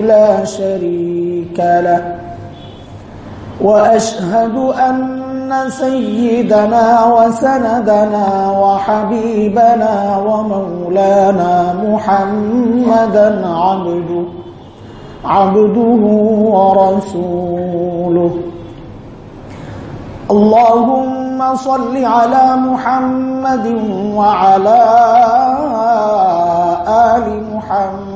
لا شريك له. وأشهد أن سيدنا وسندنا وحبيبنا ومولانا محمدا عبده عبده ورسوله. اللهم صل على محمد وعلى آل محمد.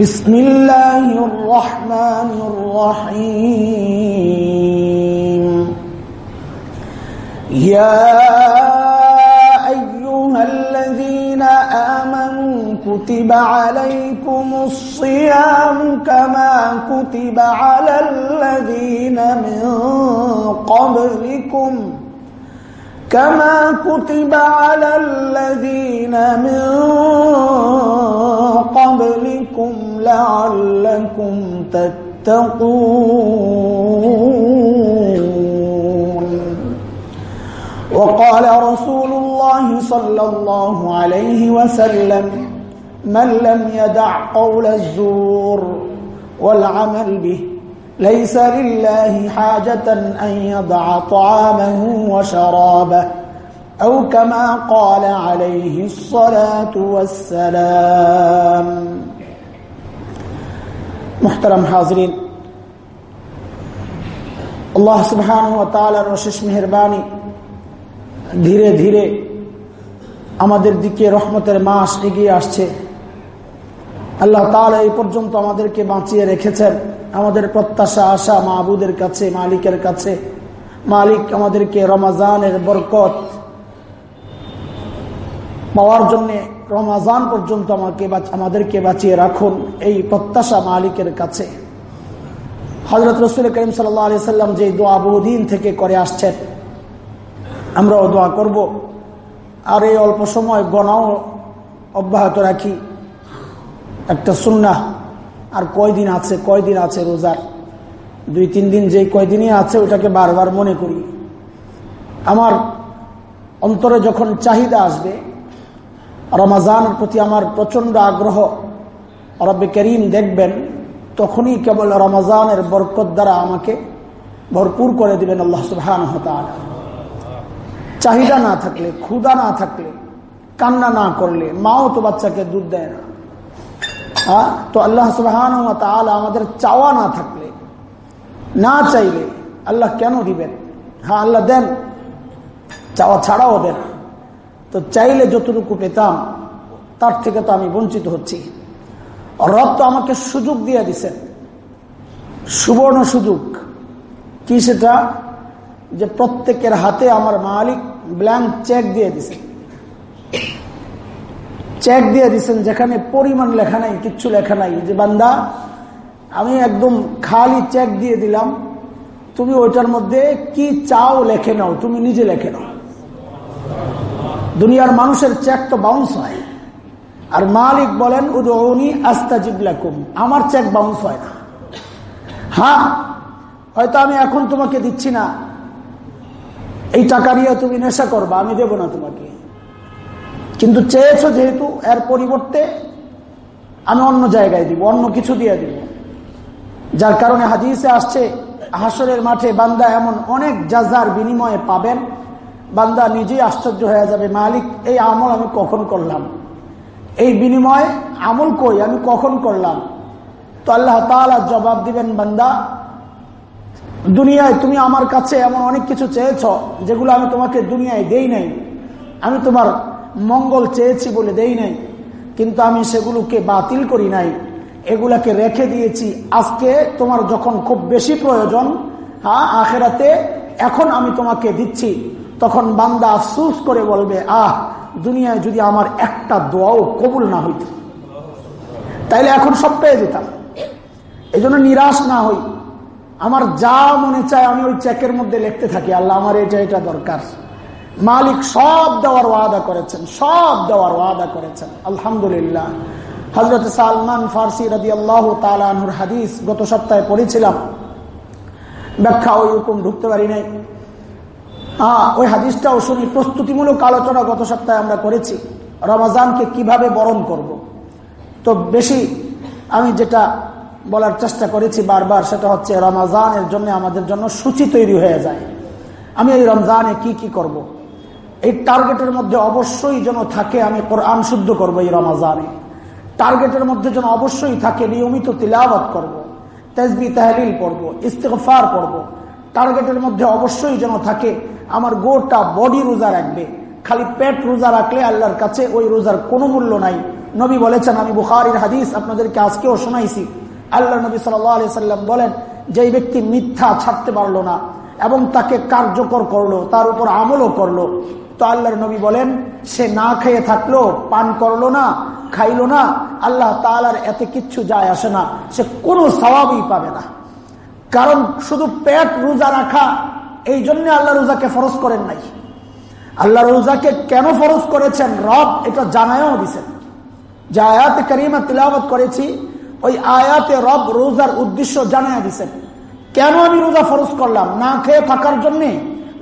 بسم الله الرحمن الرحيم. يا أيها الذين آمنوا كتب عليكم الصيام كما كتب على الذين من قبلكم. كما كتب على الذين من قبلكم. لعلكم تتقون. وقال رسول الله صلى الله عليه وسلم من لم يدع قول الزور والعمل به ليس لله حاجة أن يضع طعامه وشرابه أو كما قال عليه الصلاة والسلام. মোহতারাম হাজরিন আল্লাহ সুবহান ও তালার অশেষ মেহরবানি ধীরে ধীরে আমাদের দিকে রহমতের মাস এগিয়ে আসছে। আল্লাহ তালা এই পর্যন্ত আমাদেরকে বাঁচিয়ে রেখেছেন। আমাদের প্রত্যাশা, আশা মাহবুদের কাছে, মালিকের কাছে। মালিক আমাদেরকে রমাজানের বরকত পাওয়ার জন্য রমাজান পর্যন্ত আমাকে আমাদেরকে বাঁচিয়ে রাখুন এই প্রত্যাশা মালিকের কাছে। হজরত রসুল করিম সাল্লা সাল্লাম যে দোয়া বহুদিন থেকে করে আসছেন, আমরাও দোয়া করব। আর এই অল্প সময় গণাও অব্যাহত রাখি। একটা সুন্না আর কয়দিন আছে কয়দিন আছে রোজার? দুই, তিন দিন যে কয়দিনই আছে ওটাকে বারবার মনে করি। আমার অন্তরে যখন চাহিদা আসবে রমাজানের প্রতি আমার প্রচণ্ড আগ্রহ। রব্বে করিম দেখবেন, তখনই কেবল রমাজানের বরকত দ্বারা আমাকে ভরপুর করে দিবেন আল্লাহ সুহান চাহিদা না থাকলে ক্ষুদা না থাকলে, কান্না না করলে, মাও তো বাচ্চাকে দুধ দেয় না। হ্যাঁ তো আল্লাহ সুবাহান আমাদের চাওয়া না থাকলে, না চাইলে আল্লাহ কেন দিবেন? হ্যাঁ আল্লাহ দেন। চাওয়া ছাড়াও দেন। তো চাইলে যতটুকু পেতাম, তার থেকে তো আমি বঞ্চিত হচ্ছি। রব তো আমাকে সুযোগ দিয়ে দিছেন সুবর্ণ সুযোগ। কি সেটা? যে প্রত্যেকের হাতে আমার মালিক ব্ল্যাঙ্ক চেক দিয়ে দিছেন চেক দিয়ে দিছেন, যেখানে পরিমাণ লেখা নাই, কিচ্ছু লেখা নাই। যে বান্দা, আমি একদম খালি চেক দিয়ে দিলাম, তুমি ওইটার মধ্যে কি চাও লেখে নাও, তুমি নিজে লেখে নাও। দুনিয়ার মানুষের চেক তো বাউন্স হয়। আর মালিক বলেন উদৌনি আস্তাজিবলাকুম আমার চেক বাউন্স হয় না। হ্যাঁ হয়তো আমি এখন তোমাকে দিচ্ছি না। এই টাকা নিয়ে তুমি নেশা করবা, আমি দেব না তোমাকে। কিন্তু চেয়েছো যেহেতু, এর পরিবর্তে আমি অন্য জায়গায় দিব, অন্য কিছু দিয়ে দিব। যার কারণে হাদিসে আসছে হাসরের মাঠে বান্দা এমন অনেক যাজার বিনিময়ে পাবেন বান্দা নিজেই আশ্চর্য হয়ে যাবে, মালিক, এই আমল আমি কখন করলাম? এই বিনিময়ে আমল কই? আমি কখন করলাম? তো আল্লাহ তালা জবাব দিবেন, বান্দা, দুনিয়ায় তুমি আমার কাছে এমন অনেক কিছু চেয়েছ, যেগুলো আমি তোমাকে দুনিয়ায় দেই নাই। আমি তোমার মঙ্গল চেয়েছি বলে দেই নাই, কিন্তু আমি সেগুলোকে বাতিল করি নাই। এগুলাকে রেখে দিয়েছি। আজকে তোমার যখন খুব বেশি প্রয়োজন হ্যাঁ আখেরাতে এখন আমি তোমাকে দিচ্ছি। তখন বান্দা আফসুস করে বলবে, আহ, দুনিয়ায় যদি আমার একটা দোয়াও কবুল না হইত, তাইলে এখন সব পেয়ে যেতাম। এই জন্য নিরাশ না হই। আমার যা মনে চায় আমি ওই চেকের মধ্যে লিখতে থাকি, আল্লাহ আমার এটা এটা দরকার। মালিক সব দেওয়ার ওয়াদা করেছেন, সব দেওয়ার ওয়াদা করেছেন। আলহামদুলিল্লাহ। হজরত সালমান ফার্সি রাজি আল্লাহ তালুর হাদিস গত সপ্তাহে পড়েছিলাম। ব্যাখ্যা ওই রকম ঢুকতে পারি নাই। ওই হাদিসটাও শুনি প্রস্তুতিমূলক আলোচনা গত সপ্তাহে আমরা করেছি রমাজানকে কীভাবে বরণ করব। তো বেশি আমি যেটা বলার চেষ্টা করেছি বারবার, সেটা হচ্ছে রমাজানের জন্য আমাদের জন্য সূচি তৈরি হয়ে যায় আমি এই রমজানে কি কি করব। এই টার্গেটের মধ্যে অবশ্যই যেন থাকে, আমি কোরআন শুদ্ধ করব এই রমাজানে টার্গেটের মধ্যে যেন অবশ্যই থাকে, নিয়মিত তিলাবাত করব। তেজবি তাহলিল পড়ব ইস্তেফার পড়ব টার্গেটের মধ্যে অবশ্যই যেন থাকে আমার গোটা বডি রোজা রাখবে। খালি পেট রোজা রাখলে আল্লাহর কাছে ওই রোজার কোনো মূল্য নাই। নবী বলেছেন, আমি বুখারির হাদিস আপনাদেরকে আজকেও শোনাইছি। আল্লাহ নবী সাল্লাম বলেন যে ব্যক্তি মিথ্যা ছাড়তে পারল না এবং তাকে কার্যকর করল, তার উপর আমলও করল, তো আল্লাহর নবী বলেন, সে না খেয়ে থাকল, পান করল না, খাইলো না, আল্লাহ তালার এতে কিচ্ছু যায় আসে না। সে কোনো স্বভাবই পাবে না। কারণ শুধু পেট রোজা রাখা এই জন্য আল্লাহ রোজাকে ফরজ করেন নাই। আল্লাহ রোজাকে কেন ফরজ করেছেন? রব এটা জানায়ও দিছেন। যে আয়াতে করিমা তিলাবত করেছি, ওই আয়াতে রব রোজার উদ্দেশ্য জানায় দিছেন। কেন আমি রোজা ফরজ করলাম? না খেয়ে থাকার জন্য?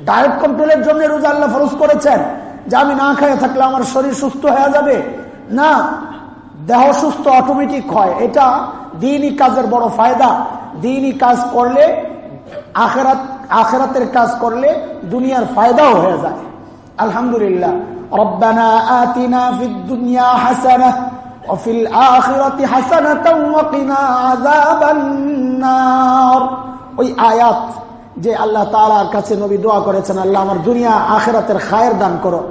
ডায়েট কন্ট্রোলের জন্য রোজা আল্লাহ ফরজ করেছেন? যে আমি না খেয়ে থাকলে আমার শরীর সুস্থ হয়ে যাবে? না, দেহ সুস্থ অটোমেটিক হয়। এটা দিনই কাজের বড় ফায়দা। দিনই কাজ করলে আখেরাত আখেরাতের কাজ করলে দুনিয়ার ফায়দাও হয়ে যায়। আলহামদুলিল্লাহ। ওই যে আল্লাহ কাছে নবী দোয়া করেছেন, আল্লাহ আমার দুনিয়া খায়ের দান করো।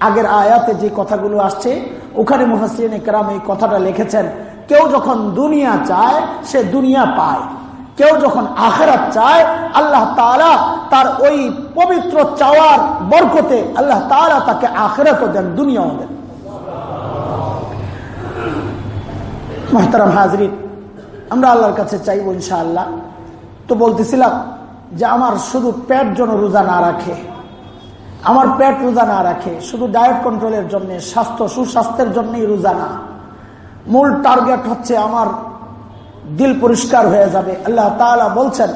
আগের আয়াতে যে কথাগুলো আসছে, ওখানে মুহাসিন একরাম এই কথাটা লিখেছেন, কেউ যখন দুনিয়া চায়, সে দুনিয়া পায়। কেউ যখন আখেরাত চায়, আল্লাহ তালা তার ওই পবিত্র চাওয়ার বরকতে আল্লাহ তালা তাকে আখেরাতও দেন, দুনিয়াও দেন। মহতারাম হাজরিন, আমরা আল্লাহর কাছে চাইব ইনশাআল্লাহ। তো বলতেছিলাম যে আমার শুধু পেট যেন রোজা না রাখে, আমার পেট রোজা না রাখে, শুধু ডায়েট কন্ট্রোলের জন্য, স্বাস্থ্য, সুস্বাস্থ্যের জন্যই রোজা না। মূল টার্গেট হচ্ছে আমার দিল পরিষ্কার হয়ে যাবে। আল্লাহ তাআলা বলছেন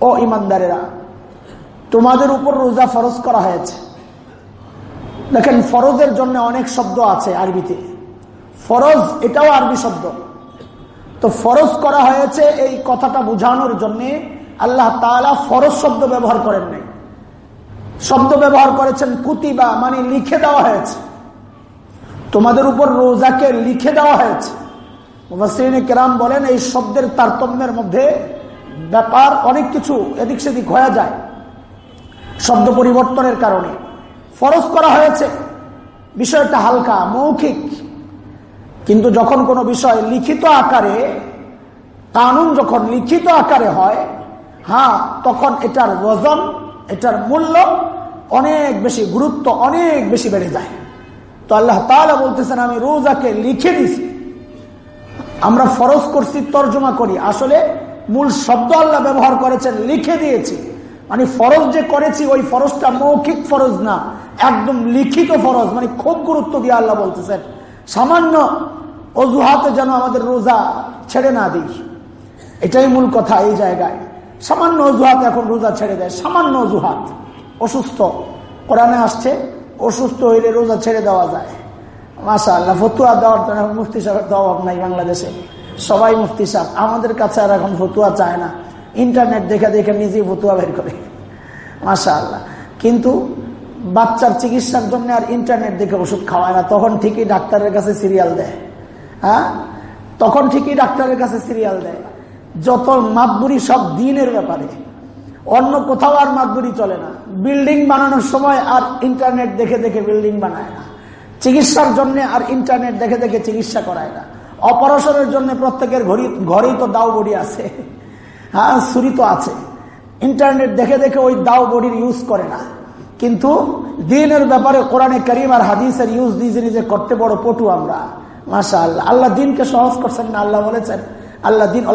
ও ঈমানদারেরা, তোমাদের উপর রোজা ফরজ করা হয়েছে। দেখেন, ফরজের জন্য অনেক শব্দ আছে আরবিতে। ফরজ এটাও আরবি শব্দ। তো ফরজ করা হয়েছে এই কথাটা বোঝানোর জন্য আল্লাহ তালা ফরজ শব্দ ব্যবহার করেন নাই। শব্দ ব্যবহার করেছেন কুতিবা মানে লিখে দেওয়া হয়েছে। তোমাদের উপর রোজাকে লিখে দেওয়া হয়েছে। কেরাম বলেন, এই শব্দের তারতম্যের মধ্যে ব্যাপার অনেক কিছু এদিক সেদিক হয়ে যায়। শব্দ পরিবর্তনের কারণে। ফরজ করা হয়েছে। বিষয়টা হালকা, মৌখিক। কিন্তু যখন কোনো বিষয় লিখিত আকারে, কানুন যখন লিখিত আকারে হয় হ্যাঁ তখন এটার ওজন, এটার মূল্য অনেক বেশি, গুরুত্ব অনেক বেশি বেড়ে যায়। তো আল্লাহ তালা বলতেছেন, আমি রোজাকে লিখে দিছি। আমরা ফরজ করছি, তর্জমা করি। আসলে মূল শব্দ আল্লাহ ব্যবহার করেছেন, লিখে দিয়েছি। মানে ফরজ যে করেছি, ওই ফরজটা মৌখিক ফরজ না, একদম লিখিত ফরজ মানে খুব গুরুত্ব দিয়ে আল্লাহ বলতেছেন। সামান্য অজুহাতে যেন আমাদের রোজা ছেড়ে না দিই। এটাই মূল কথা এই জায়গায়। সামান্য অজুহাত এখন রোজা ছেড়ে দেয়। সামান্য অজুহাত। অসুস্থ। কোরআনে আসছে, অসুস্থ হইলে রোজা ছেড়ে দেওয়া যায়। মাসা আল্লাহ ফতুয়া দেওয়ার জন্য মুফতি সাহেবের অভাব নাই বাংলাদেশে। সবাই মুফতি সাহেব। আমাদের কাছে আর এখন ফতুয়া চায় না। ইন্টারনেট দেখে দেখে নিজেই ফতুয়া বের করে। মাসা আল্লাহ কিন্তু বাচ্চার চিকিৎসার জন্য আর ইন্টারনেট দেখে ওষুধ খাওয়ায় না। তখন ঠিকই ডাক্তারের কাছে সিরিয়াল দেয়। হ্যাঁ? তখন ঠিকই ডাক্তারের কাছে সিরিয়াল দেয়। যত মাতবুরি সব দিনের ব্যাপারে। অন্য কোথাও আর মাতবুরি চলে না। বিল্ডিং বানানোর সময় আর ইন্টারনেট দেখে দেখে বিল্ডিং বানায় না। চিকিৎসার জন্য আর ইন্টারনেট দেখে দেখে চিকিৎসা করায় না। অপারেশনের জন্য প্রত্যেকের ঘড়ি ঘরেই তো দাও বড়ি আছে। হ্যাঁ ছুরি তো আছে। ইন্টারনেট দেখে দেখে ওই দাও বডির ইউজ করে না। কিন্তু দিনের ব্যাপারে কোরআনে করিম আর হাদিসের ইউজ নিজে নিজে করতে বড় পটু আমরা। মাসা আল্লাহ আল্লাহ দিনকে সহজ করছেন না, আল্লাহ বলেছেন, আল্লাহ দিন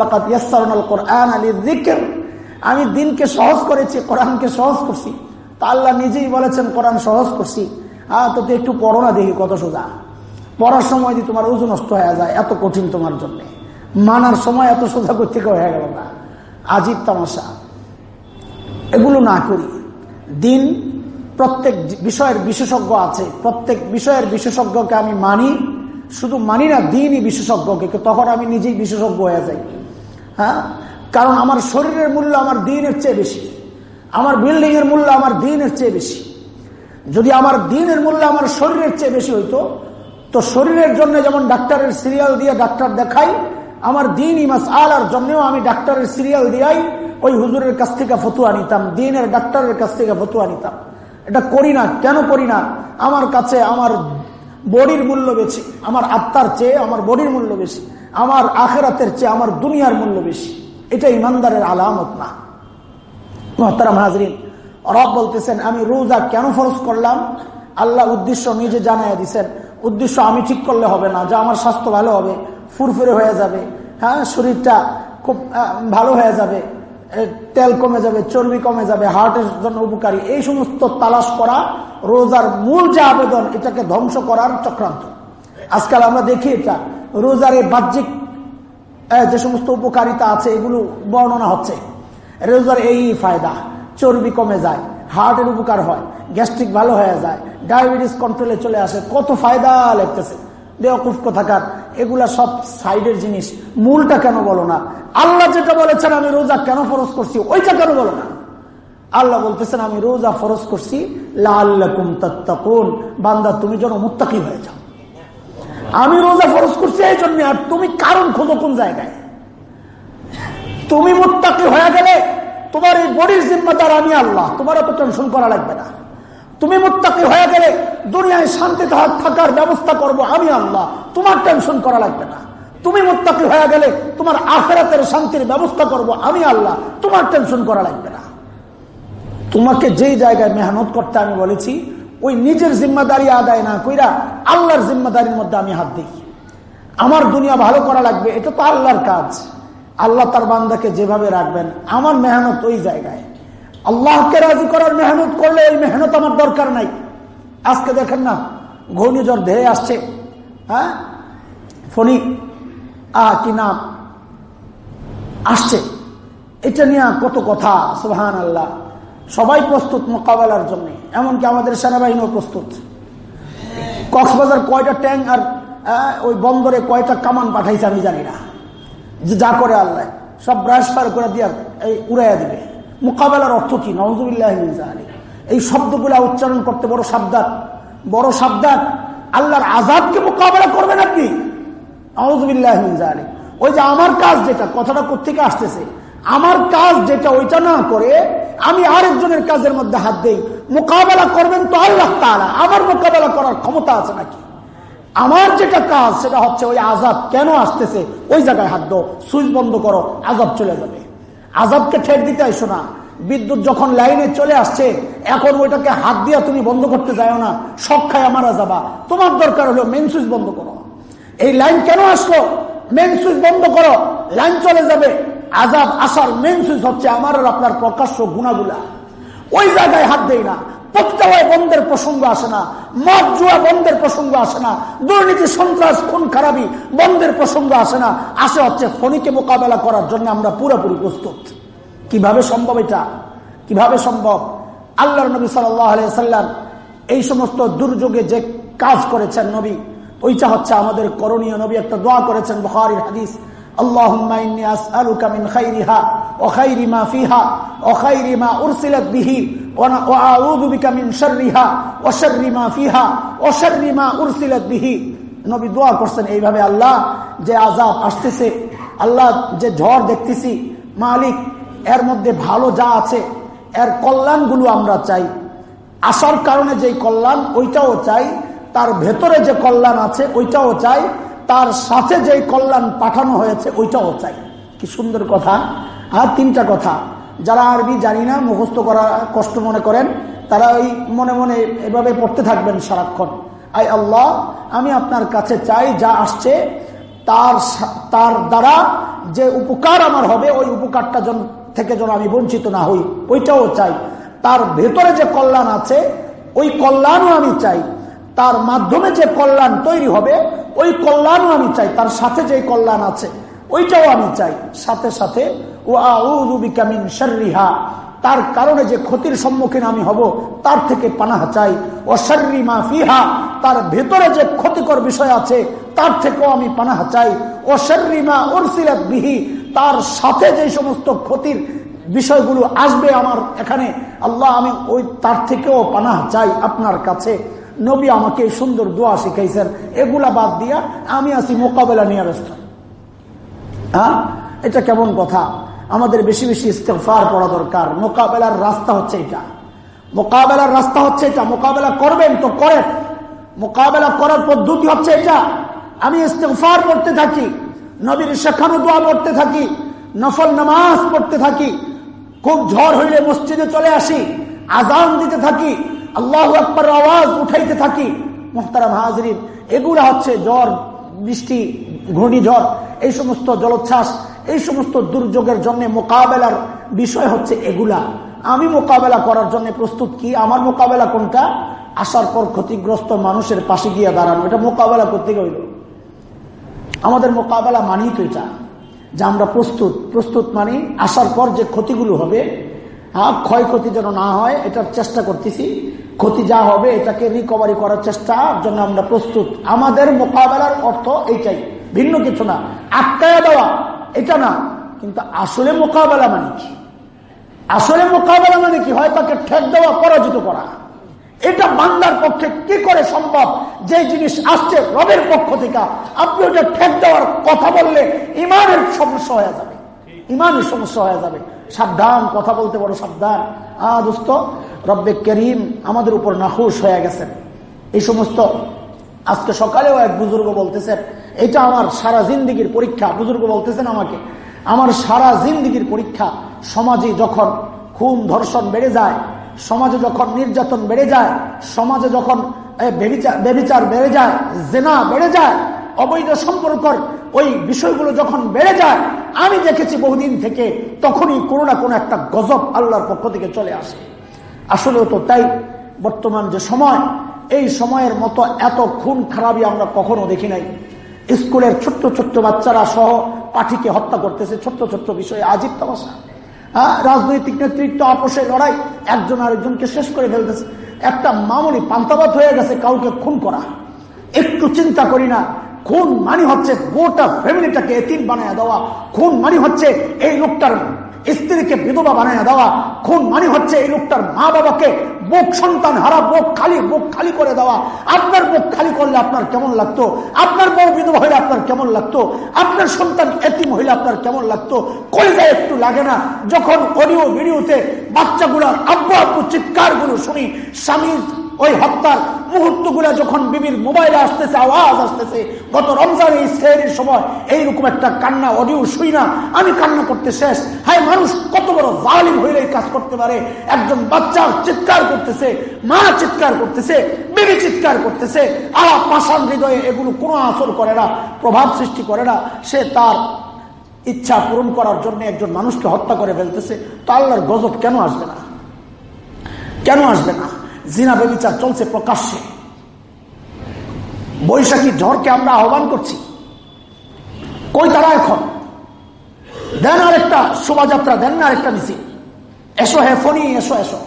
আমি দিনকে সহজ করেছি, কোরআনকে সহজ করছি। তা আল্লাহ নিজেই বলেছেন, কোরআন সহজ করছি। হ্যাঁ তো একটু পড়ো না দেখি কত সোজা। পড়ার সময় দিয়ে তোমার ওজন নষ্ট হয়ে যায়, এত কঠিন তোমার জন্য। মানার সময় এত সোজা করতে হয়ে গেল না। আজীব তামাশা। এগুলো না করি। দিন প্রত্যেক বিষয়ের বিশেষজ্ঞ আছে। প্রত্যেক বিষয়ের বিশেষজ্ঞকে আমি মানি। শুধু মানি না, দিনই বিশেষজ্ঞকে তখন আমি নিজেই বিশেষজ্ঞ হয়ে যাই। হ্যাঁ? কারণ আমার শরীরের মূল্য আমার দিনের চেয়ে বেশি। আমার বিল্ডিং এর মূল্য আমার দিনের চেয়ে বেশি। যদি আমার দিনের মূল্য আমার শরীরের চেয়ে বেশি হইতো, তো শরীরের জন্য যেমন ডাক্তারের সিরিয়াল দিয়ে ডাক্তার দেখাই, আমার দিন ইমাস আলার জন্যও আমি ডাক্তারের সিরিয়াল দিয়াই ওই হুজুরের কাছ থেকে ফতুয়া নিতাম, দিনের ডাক্তারের কাছ থেকে ফতুয়া নিতাম। এটা করি না, কেন করি না? আমার কাছে আমার বডির মূল্য বেশি, আমার আত্মার চেয়ে আমার বডির মূল্য বেশি, আমার আখেরাতের চেয়ে আমার দুনিয়ার মূল্য বেশি। এটা ইমানদারের আলামত না। মহতারাম হাজরিন, রব বলতেছেন, আমি রোজা কেন ফরজ করলাম? আল্লাহ উদ্দেশ্য নিজে জানাই দিচ্ছেন উদ্দেশ্য আমি ঠিক করলে হবে না, যে আমার স্বাস্থ্য ভালো হবে, ফুরফুরে হয়ে যাবে হ্যাঁ শরীরটা খুব ভালো হয়ে যাবে। তেল কমে যাবে, চর্বি কমে যাবে, হার্টের জন্য উপকারী। এই সমস্ত তালাশ করা, রোজার মূল যে আবেদন, এটাকে ধ্বংস করার চক্রান্ত। আজকাল আমরা দেখি এটা, রোজার এই বাহ্যিক যে সমস্ত উপকারিতা আছে, এগুলো বর্ণনা হচ্ছে। রোজার এই ফায়দা, চর্বি কমে যায়, হার্টের উপকার হয়, গ্যাস্ট্রিক ভালো হয়ে যায়, ডায়াবেটিস কন্ট্রোলে চলে আসে, কত ফায়দা লেগতেছে। বেওকুফ কোথাকার এগুলা সব সাইডের জিনিস। মূলটা কেন বলো না? আল্লাহ যেটা বলেছেন, আমি রোজা কেন ফরজ করছি? ওইটা কেন বলো না? আল্লাহ বলতেছেন, আমি রোজা ফরজ করছি বান্দা, তুমি যেন মুত্তাকি হয়ে যাও। আমি রোজা ফরজ করছি এই জন্য, আর তুমি কারণ খোঁজো কোন জায়গায়? তুমি মুত্তাকি হয়ে গেলে তোমার এই বডির জিম্মাদার আমি আল্লাহ। তোমার এত টেনশন করা লাগবে না। তুমি মুত্তাকি হয়ে গেলে দুনিয়ায় শান্তি থাকার ব্যবস্থা করব আমি আল্লাহ। তোমার টেনশন করা লাগবে না। তুমি মুত্তাকি হয়ে গেলে তোমার আখেরাতের শান্তির ব্যবস্থা করব আমি আল্লাহ। তোমার টেনশন করা লাগবে না। তোমাকে যেই জায়গায় মেহনত করতে আমি বলেছি, ওই নিজের জিম্মাদারি আদায় না কইরা আল্লাহর জিম্মাদারির মধ্যে আমি হাত দিই। আমার দুনিয়া ভালো করা লাগবে, এটা তো আল্লাহর কাজ। আল্লাহ তার বান্দাকে যেভাবে রাখবেন, আমার মেহনত ওই জায়গায়। আল্লাহকে রাজি করার মেহনত করলে এই মেহনত আমার দরকার নাই। আজকে দেখেন না, ঘূর্ণিঝড় ধেয়ে আসছে। হ্যাঁ? ফনি আহ কি নাম? আসছে। এটা নিয়ে কত কথা সুহান আল্লাহ সবাই প্রস্তুত মোকাবেলার জন্য, এমনকি আমাদের সেনাবাহিনীও প্রস্তুত। কক্সবাজার কয়টা ট্যাঙ্ক আর ওই বন্দরে কয়টা কামান পাঠাইছে আমি জানি না। যে যা করে আল্লাহ, সব ব্রাসফার করে দিয়ে এই উড়াইয়া দিবে। মোকাবেলার অর্থ কি? নজরুল্লাহ এই শব্দগুলা উচ্চারণ করতে বড় সাবধান। বড় সাবধান। আল্লাহর আজাদকে মোকাবেলা করবেন আপনি। ওই যে আমার কাজ যেটা, কথাটা কোথেকে আসতেছে? আমার কাজ যেটা, ওইটা না করে আমি আরেকজনের কাজের মধ্যে হাত দেই। মোকাবেলা করবেন তো আল্লাহ আমার মোকাবেলা করার ক্ষমতা আছে নাকি? আমার যেটা কাজ, সেটা হচ্ছে ওই আজাব কেন আসতেছে? ওই জায়গায় হাত দো সুইচ বন্ধ করো আজাব চলে যাবে। আজাবকে ঠেক দিতে আইসো না। বিদ্যুৎ যখন লাইনে চলে আসছে, এখন ওইটাকে হাত দিয়া তুমি বন্ধ করতে যাও না। সব খায় আমার যাবা তোমার দরকার হলো মেন সুইচ বন্ধ করো। এই লাইন কেন আসলো? মেন সুইচ বন্ধ করো। লাইন চলে যাবে। আজাব আসার মেন সুইচ হচ্ছে আমার আপনার প্রকাশ্য গুণাগুলা। ওই জায়গায় হাত দেয় না। পতিতালয় বন্ধের প্রসঙ্গ আসে না, মদ জুয়া বন্ধের প্রসঙ্গ আসে না, দুর্নীতি, সন্ত্রাস, খুন, খারাপি বন্ধের প্রসঙ্গ আসে না। আসে হচ্ছে ফণিকে মোকাবেলা করার জন্য আমরা পুরোপুরি প্রস্তুত। কীভাবে সম্ভব এটা? কীভাবে সম্ভব? আল্লাহ নবী সাল্লাম এই সমস্ত দুর্যোগে যে কাজ করেছেন নবী, ওইটা হচ্ছে আমাদের করণীয় নবী একটা দোয়া করেছেন বহারির হাদিস আল্লাহ নবী দোয়া করছেন এইভাবে আল্লাহ যে আজাব আসতেছে, আল্লাহ যে ঝড় দেখতেছি, মালিক, এর মধ্যে ভালো যা আছে, এর কল্যাণগুলো আমরা চাই। আসার কারণে যে কল্যাণ, ওইটাও চাই। তার ভেতরে যে কল্যাণ আছে, ওইটাও চাই। তার সাথে যে কল্যাণ পাঠানো হয়েছে, ওইটাও চাই। কি সুন্দর কথা। আর তিনটা কথা। যারা আরবি জানি না, মুখস্থ করা কষ্ট মনে করেন, তারা ওই মনে মনে এভাবে পড়তে থাকবেন সারাক্ষণ। আই আল্লাহ, আমি আপনার কাছে চাই যা আসছে, তার তার দ্বারা যে উপকার আমার হবে, ওই উপকারটা থেকে যেন আমি বঞ্চিত না হই, ওইটাও চাই। তার ভেতরে যে কল্যাণ আছে, ওই কল্যাণও আমি চাই। তার মাধ্যমে যে কল্যাণ তৈরি হবে, ওই কল্যাণও আমি চাই। তার সাথে যে কল্যাণ আছে, ওইটাও আমি চাই। সাথে সাথে তার কারণে যে ক্ষতির সম্মুখীন আমি হব, তার থেকে পানাহ চাই। মা ফিহা। তার ভেতরে যে ক্ষতিকর বিষয় আছে, তার থেকেও আমি পানাহ চাই। ও মা বিহি। তার সাথে যে সমস্ত ক্ষতির বিষয়গুলো আসবে আমার এখানে, আল্লাহ আমি ওই তার থেকেও পানাহ চাই আপনার কাছে। নবী আমাকে সুন্দর দোয়া শিখাইছেন। এগুলা বাদ দিয়া আমি আছি মোকাবেলা নিয়ে ব্যস্ত হ্যাঁ? এটা কেমন কথা? আমাদের বেশি বেশি ইস্তেফার পড়া দরকার। মোকাবেলার রাস্তা হচ্ছে এটা। মোকাবেলার রাস্তা হচ্ছে এটা। মোকাবেলা করবেন তো করেন। মোকাবেলা করার পদ্ধতি হচ্ছে এটা। আমি ইস্তেফার পড়তে থাকি, নবীর শেখানো দোয়া পড়তে থাকি, নফল নামাজ পড়তে থাকি, খুব ঝড় হইলে মসজিদে চলে আসি আজান দিতে থাকি, আল্লাহ আকবর আওয়াজ উঠাইতে থাকি। মোহতারাম হাজরিন, এগুলা হচ্ছে জ্বর বৃষ্টি, ঘূর্ণিঝড়, এই সমস্ত জলোচ্ছ্বাস এই সমস্ত দুর্যোগের জন্য মোকাবেলার বিষয় হচ্ছে এগুলা। আমি মোকাবেলা করার জন্য প্রস্তুত কি? আমার মোকাবেলা কোনটা? আসার পর ক্ষতিগ্রস্ত মানুষের পাশে গিয়ে দাঁড়ানো। এটা মোকাবেলা করতে গেল আমাদের মোকাবেলা মানি তো এটা, যে আমরা প্রস্তুত। প্রস্তুত মানি আসার পর যে ক্ষতিগুলো হবে হ্যাঁ ক্ষয়ক্ষতি যেন না হয়, এটার চেষ্টা করতেছি। ক্ষতি যা হবে, এটাকে রিকভারি করার চেষ্টার জন্য আমরা প্রস্তুত। আমাদের মোকাবেলার অর্থ এইটাই, ভিন্ন কিছু না। আটকায়া দেওয়া। এটা না, কিন্তু আসলে মোকাবেলা মানে কি? আসলে মোকাবেলা মানে কি? হয় তাকে ঠেক দেওয়া, পরাজিত করা। এটা বান্দার পক্ষে কি করে সম্ভব? যে জিনিস আসছে রবের পক্ষ থেকে, আপনি ওটা ঠেক দেওয়ার কথা বললে ইমানের সমস্যা হয়ে যাবে। ইমানের সমস্যা হয়ে যাবে। সাবধান, কথা বলতে বড় সাবধান। আহ, দোস্ত, রব্বে করিম আমাদের উপর নাখুশ হয়ে গেছেন। এই সমস্ত, আজকে সকালেও এক বুজুর্গ বলতেছেন এটা আমার সারা জিন্দিগির পরীক্ষা। বুজুর্গ বলতেছেন আমাকে, আমার সারা জিন্দিগির পরীক্ষা, সমাজে যখন খুন, ধর্ষণ বেড়ে যায়, সমাজে যখন নির্যাতন বেড়ে যায়, সমাজে যখন বেবিচার বেড়ে যায়, জেনা বেড়ে যায়, অবৈধ সম্পর্কর ওই বিষয়গুলো যখন বেড়ে যায়, আমি দেখেছি বহুদিন থেকে তখনই কোনো না কোনো একটা গজব আল্লাহর পক্ষ থেকে চলে আসে। আসলেও তো তাই, বর্তমান যে সময়, এই সময়ের মতো এত খুন খারাপই আমরা কখনো দেখি নাই। স্কুলের ছোট্ট ছোট্ট বাচ্চারা সহ পাঠিকে হত্যা করতেছে, ছোট্ট ছোট্ট বিষয়ে আজিব তামাশা। হ্যাঁ রাজনৈতিক নেতৃত্ব আপোষে লড়াই, একজন আরেকজনকে শেষ করে ফেলতেছে। একটা মামুলি পান্তাবাদ হয়ে গেছে কাউকে খুন করা। একটু চিন্তা করি না, খুন মানি হচ্ছে গোটা ফ্যামিলিটাকে এতিম বানায় দেওয়া। খুন মানি হচ্ছে এই লোকটার স্ত্রীকে বিধবা বানিয়ে দেওয়া, খুন মানে হচ্ছে এই লোকটার মা বাবাকে বুক সন্তান হারা, বুক খালি বুক খালি করে দেওয়া। আপনার বুক খালি করলে আপনার কেমন লাগতো? আপনার বউ বিধবা হইলে আপনার কেমন লাগতো? আপনার সন্তান এতিম হইলে আপনার কেমন লাগতো? কলিজায় একটু লাগে না। যখন অডিও ভিডিওতে বাচ্চাগুলার আব্বু আব্বু চিৎকারগুলো শুনি, স্বামীর ওই হত্যার মুহূর্ত যখন বিবির মোবাইলে আসতেছে, আওয়াজ আসতেছে, গত রমজান সেহরির সময় এইরকম একটা কান্না, অডিও শুই না, আমি কান্না করতে শেষ। হাই মানুষ, কত বড় জালিম হইলে কাজ করতে পারে। একজন বাচ্চা চিৎকার করতেছে, মা চিৎকার করতেছে, বিবি চিৎকার করতেছে। আলা পাশান হৃদয়ে এগুলো কোনো আসর করে না, প্রভাব সৃষ্টি করে না। সে তার ইচ্ছা পূরণ করার জন্য একজন মানুষকে হত্যা করে ফেলতেছে। তো আল্লাহর গজব কেন আসবে না? কেন আসবে না? জিনা বেবিচার চলছে প্রকাশ্যে। বৈশাখী ঝড়কে আমরা আহ্বান করছি। কই তারা এখন? দেন আর একটা শোভাযাত্রা, দেন না আরেকটা মিছিল। এসো হে ফনি এসো এসো।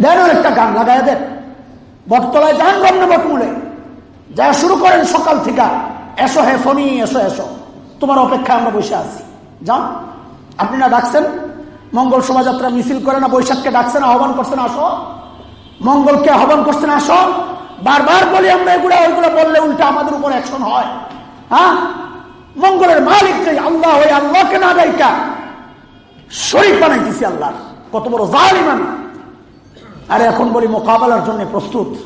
দেন আর একটা গান লাগাই দেন। বটতলায় যান রমনা বটমূলে। যা শুরু করেন সকাল থেকে। এসো হে ফনি এসো এসো। তোমার অপেক্ষা আমরা বসে আছি। যান আপনি না ডাকছেন? মঙ্গল শোভাযাত্রা মিছিল করে না বৈশাখকে ডাকছেন, আহ্বান করছেন, আসো। মঙ্গলকে আহ্বান করছেন, আসো। বারবার বলি আমরা এগুলা, ওইগুলো বললে উল্টা আমাদের উপর অ্যাকশন হয়। হ্যাঁ? মঙ্গলের মালিক যে আল্লাহ, ওই আল্লাহকে না গাইকা শরীর বানাইতেছি আল্লাহ। কত বড় জালিম আমি। আর এখন বলি মোকাবেলার জন্য প্রস্তুত।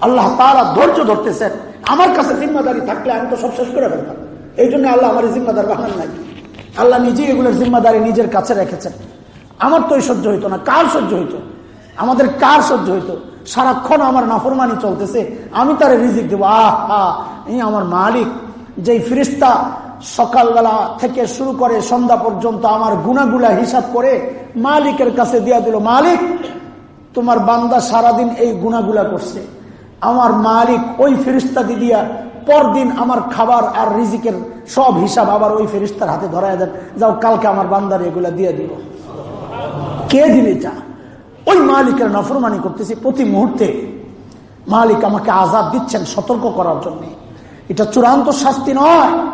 আল্লাহ তারা ধৈর্য ধরতেছেন। আমার কাছে জিম্মাদারি থাকলে আমি তো সব শেষ করে ফেলতাম। এই জন্য আল্লাহ আমার জিম্মাদার বাহান নাই। আল্লাহ নিজেই এগুলোর জিম্মাদারি নিজের কাছে রেখেছেন। আমার তো সহ্য হইতো না, কার সহ্য হইতো? আমাদের কার সহ্য হইতো? সারাক্ষণ আমার নাফরমানি চলতেছে, আমি তার রিজিক দেবো। আহ এই আমার মালিক, যেই ফিরিস্তা সকালবেলা থেকে শুরু করে সন্ধ্যা পর্যন্ত আমার গুণাগুলা হিসাব করে মালিকের কাছে দিয়া দিল, মালিক, তোমার বান্দা সারাদিন এই গুণাগুলা করছে। আমার মালিক ওই ফেরিস্তা দিদিয়া পরদিন আমার খাবার আর রিজিকের সব হিসাব আবার ওই ফেরিস্তার হাতে ধরাই দেন। যাও, কালকে আমার বান্দার এগুলা দিয়ে দিব কে দিবে চা ওই মালিকের নফরমানি করতেছি প্রতি মুহূর্তে। মালিক আমাকে আজাদ দিচ্ছেন সতর্ক করার জন্য। এটা চূড়ান্ত শাস্তি নয়।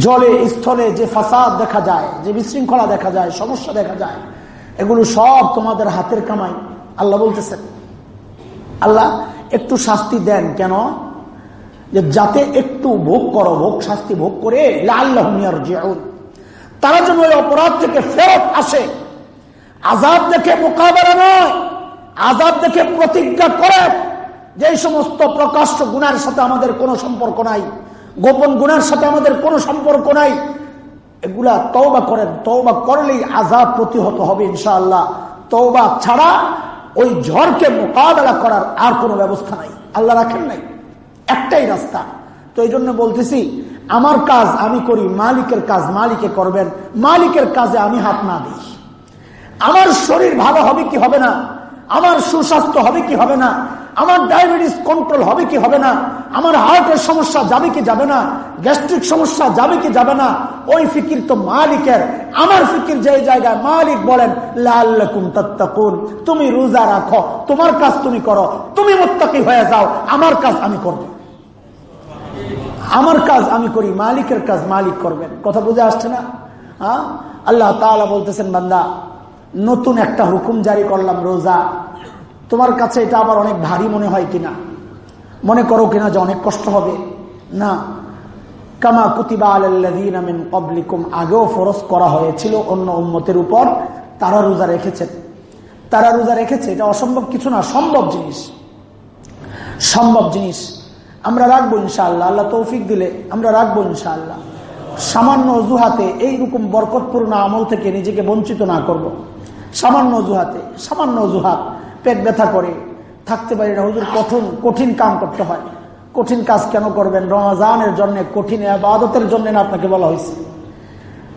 জলে, স্থলে যে ফাসাদ দেখা যায়, যে বিশৃঙ্খলা দেখা যায়, সমস্যা দেখা যায়, এগুলো সব তোমাদের হাতের কামাই। আল্লাহ বলতেছেন। আল্লাহ, একটু শাস্তি দেন। কেন? যে যাতে একটু ভোগ করো, ভোগ শাস্তি ভোগ করে তারা যেন ওই অপরাধ থেকে ফেরত আসে। আজাদ দেখে মোকাবেলা নয় আজাদ দেখে প্রতিজ্ঞা করে যে সমস্ত প্রকাশ্য গুণের সাথে আমাদের কোনো সম্পর্ক নাই, গোপন গুণের সাথে আমাদের কোনো সম্পর্ক নাই। এগুলা তওবা করেন, তওবা করলেই আজাদ প্রতিহত হবে ইনশাআল্লাহ। তওবা ছাড়া ওই ঝড়কে মোকাবেলা করার আর কোনো ব্যবস্থা নাই। আল্লাহ রাখেন নাই। একটাই রাস্তা। তো এই জন্য বলতেছি, আমার কাজ আমি করি, মালিকের কাজ মালিকে করবেন, মালিকের কাজে আমি হাত না দিই। আমার শরীর ভালো হবে কি হবে না? আমার সুস্বাস্থ্য হবে কি হবে না? আমার ডায়াবেটিস কন্ট্রোল হবে কি হবে না? আমার হার্টের সমস্যা যাবে কি যাবে না? গ্যাস্ট্রিক সমস্যা যাবে কি যাবে না? ওই ফিকির তো মালিকের। আমার ফিকির যে জায়গায় মালিক বলেন লাল্লাকুম তত্তাকুন, তুমি রোজা রাখো, তোমার কাজ তুমি করো, তুমি মোত্তাকি হয়ে যাও, আমার কাজ আমি করব। আমার কাজ আমি করি, মালিকের কাজ মালিক করবেন। কথা বুঝে আসছে না? হ্যাঁ আল্লাহ তাআলা বলতেছেন, বান্দা, নতুন একটা হুকুম জারি করলাম, রোজা। তোমার কাছে এটা আবার অনেক ভারী মনে হয় কিনা? মনে করো কিনা যে অনেক কষ্ট হবে? না। কামা কুতিবা কবলিকুম আগেও ফরজ করা হয়েছিল অন্য উন্মতের উপর, তারা রোজা রেখেছেন। তারা রোজা রেখেছে, এটা অসম্ভব কিছু না, সম্ভব জিনিস। সম্ভব জিনিস। আমরা রাখব ইনশাআল্লাহ, আল্লাহ তৌফিক দিলে আমরা রাখব ইনশাআল্লাহ। সামান্য অজুহাতে এইরকম বরকতপূর্ণ আমল থেকে নিজেকে বঞ্চিত না করব। সামান্য অজুহাতে, সামান্য অজুহাত, পেট ব্যথা করে, থাকতে পারি না। হুজুর কঠিন কঠিন কাম করতে হয়। কঠিন কাজ কেন করবেন? রমাজানের জন্য, কঠিন আবাদতের জন্য না আপনাকে বলা হয়েছে।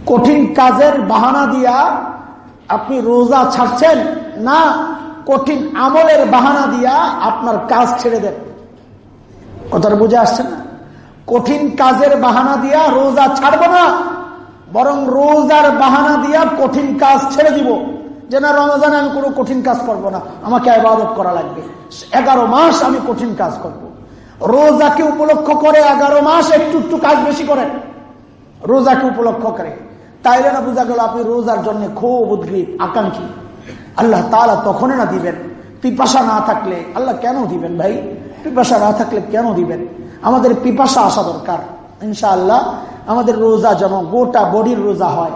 কঠিন কাজের বাহানা দিয়া আপনি রোজা ছাড়ছেন না, কঠিন আমলের বাহানা দিয়া আপনার কাজ ছেড়ে দেন। কথাটা বুঝে আসছে না। কঠিন কাজের বাহানা দিয়া রোজা ছাড়ব না, বরং রোজার বাহানা দিয়া কঠিন কাজ ছেড়ে দিব। যে না, রমজানে আমি কোনো কঠিন কাজ করব না, আমাকে আবাদত করা লাগবে। এগারো মাস আমি কঠিন কাজ করব। রোজাকে উপলক্ষ করে এগারো মাস একটু একটু কাজ বেশি করেন। রোজাকে উপলক্ষ করে। তাইলে না বোঝা গেল আপনি রোজার জন্য খুব উদ্গ্রীব, আকাঙ্ক্ষী। আল্লাহ তালা তখনই না দিবেন। পিপাসা না থাকলে আল্লাহ কেন দিবেন ভাই? পিপাসা না থাকলে কেন দিবেন? আমাদের পিপাসা আসা দরকার। ইনশাআল্লাহ আমাদের রোজা যেন গোটা বডির রোজা হয়।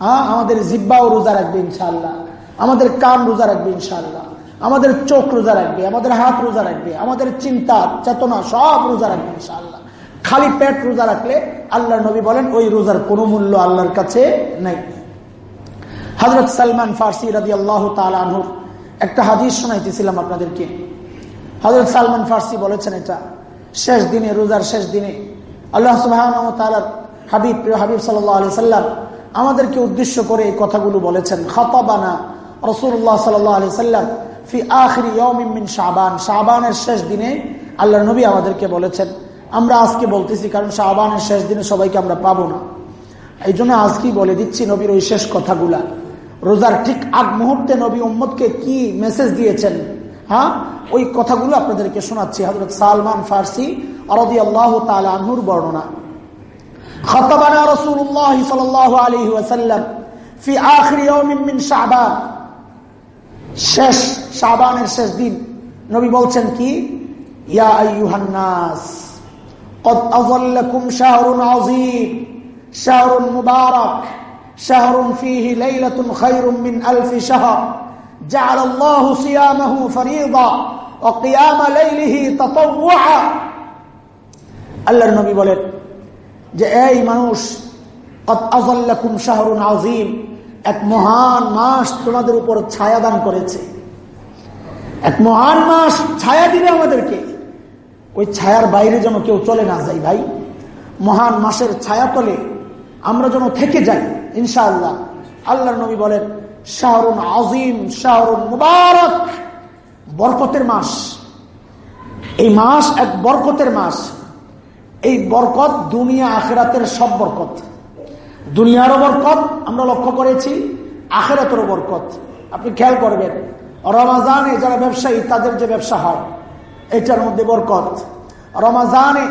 হ্যাঁ আমাদের জিব্বাও রোজা রাখবে ইনশাআল্লাহ। আমাদের কান রোজা রাখবে ইনশাআল্লাহ। আমাদের চোখ রোজা রাখবে, আমাদের হাত রোজা রাখবে, আমাদের চিন্তা, চেতনা সব রোজা রাখবে ইনশাআল্লাহ। খালি পেট রোজা রাখলে আল্লাহ নবী বলেন, ওই রোজার কোনো মূল্য আল্লাহর কাছে নাই। হজরত সালমান ফার্সি রাজি আল্লাহ তালুর একটা হাদিস শোনাইতেছিলাম আপনাদেরকে। হজরত সালমান ফার্সি বলেছেন এটা। শেষ দিনে, রোজার শেষ দিনে আল্লাহ সুবাহ হাবিব, প্রিয় হাবিব সাল্লাহ আলি সাল্লাম আমাদেরকে উদ্দেশ্য করে এই কথাগুলো বলেছেন। খতাবানা রসুল্লাহ সাল্লাহ সাল্লাম ফি আখরি ইয়মিন শাহবান শাহবানের শেষ দিনে আল্লাহ নবী আমাদেরকে বলেছেন, আমরা আজকে বলতেছি কারণ শাহবানের শেষ দিনে সবাইকে আমরা পাবো না। এই জন্য আজকেই বলে দিচ্ছি নবীর ওই শেষ কথাগুলা। রোজার ঠিক আগ মুহূর্তে নবী উম্মদকে কি মেসেজ দিয়েছেন? হ্যাঁ ওই কথাগুলো আপনাদেরকে শোনাচ্ছি হজরত সালমান ফার্সি আরদি আল্লাহ তালুর বর্ণনা خطبنا رسول الله صلى الله عليه وسلم في آخر يوم من شعبان শেষ শাবানের শেষ দিন নবী বলছেন কি ইয়া আইয়ুহান নাস قد أظلكم شهر عظيم شهر مبارك شهر فيه ليلة خير من ألف شهر جعل الله صيامه فريضا وقيام ليله تطوعا আল্লাহ নবী বলেন যে এই মানুষ আজাল্লাকুম শাহরুন আজিম এক মহান মাস তোমাদের উপর ছায়া দান করেছে এক মহান মাস ছায়া দিবে আমাদেরকে ওই ছায়ার বাইরে যেন কেউ চলে না যায় ভাই মহান মাসের ছায়া তলে আমরা যেন থেকে যাই ইনশাআল্লাহ আল্লাহ নবী বলেন শাহরুন আজিম, শাহরুন মুবারক, বরকতের মাস। এই মাস এক বরকতের মাস। এই বরকত দুনিয়া আখেরাতের সব বরকত। দুনিয়ারও বরকত, আমরা লক্ষ্য করেছি, আখেরাতেরও বরকত। আপনি খেয়াল করবেন, রমাজানে যারা ব্যবসায়ী, তাদের যে ব্যবসা হয়, এটার মধ্যে বরকত। রমাজানে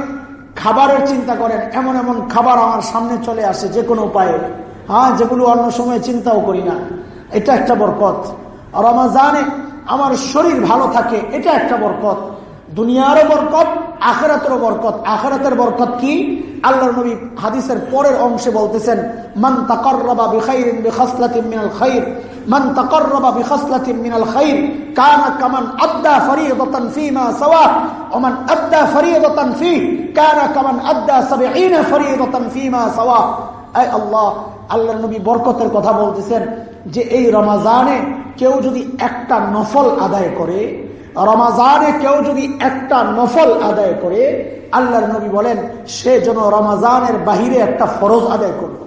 খাবারের চিন্তা করেন, এমন এমন খাবার আমার সামনে চলে আসে, যে কোনো উপায়ে। হ্যাঁ যেগুলো অন্য সময় চিন্তাও করি না। এটা একটা বরকত। রমাজানে আমার শরীর ভালো থাকে, এটা একটা বরকত। দুনিয়ারও বরকত, আখেরাতেরও বরকত। আখেরাতের বরকত কি? আল্লাহর নবী হাদিসের পরের অংশে বলতেছেন, মান তাকাররাবা বিখাইরিন বিখাসলাতিন মিনাল খাইর, মান তাকাররাবা বিখাসলাতিন মিনাল খাইর, কানা কামান আদ্দা ফরিয়দাতান ফীমা সাওয়া, ওয়া মান আদ্দা ফরিয়দাতান ফী কানা কামান আদ্দা 70 ফরিয়দাতান ফীমা সাওয়া। আয় আল্লাহ নবী বরকতের কথা বলতেছেন যে এই রমাজানে কেউ যদি একটা নফল আদায় করে, রমাজানে কেউ যদি একটা নফল আদায় করে নবী বলেন, সে যেন রমাজানের বাহিরে একটা ফরজ আদায় করল।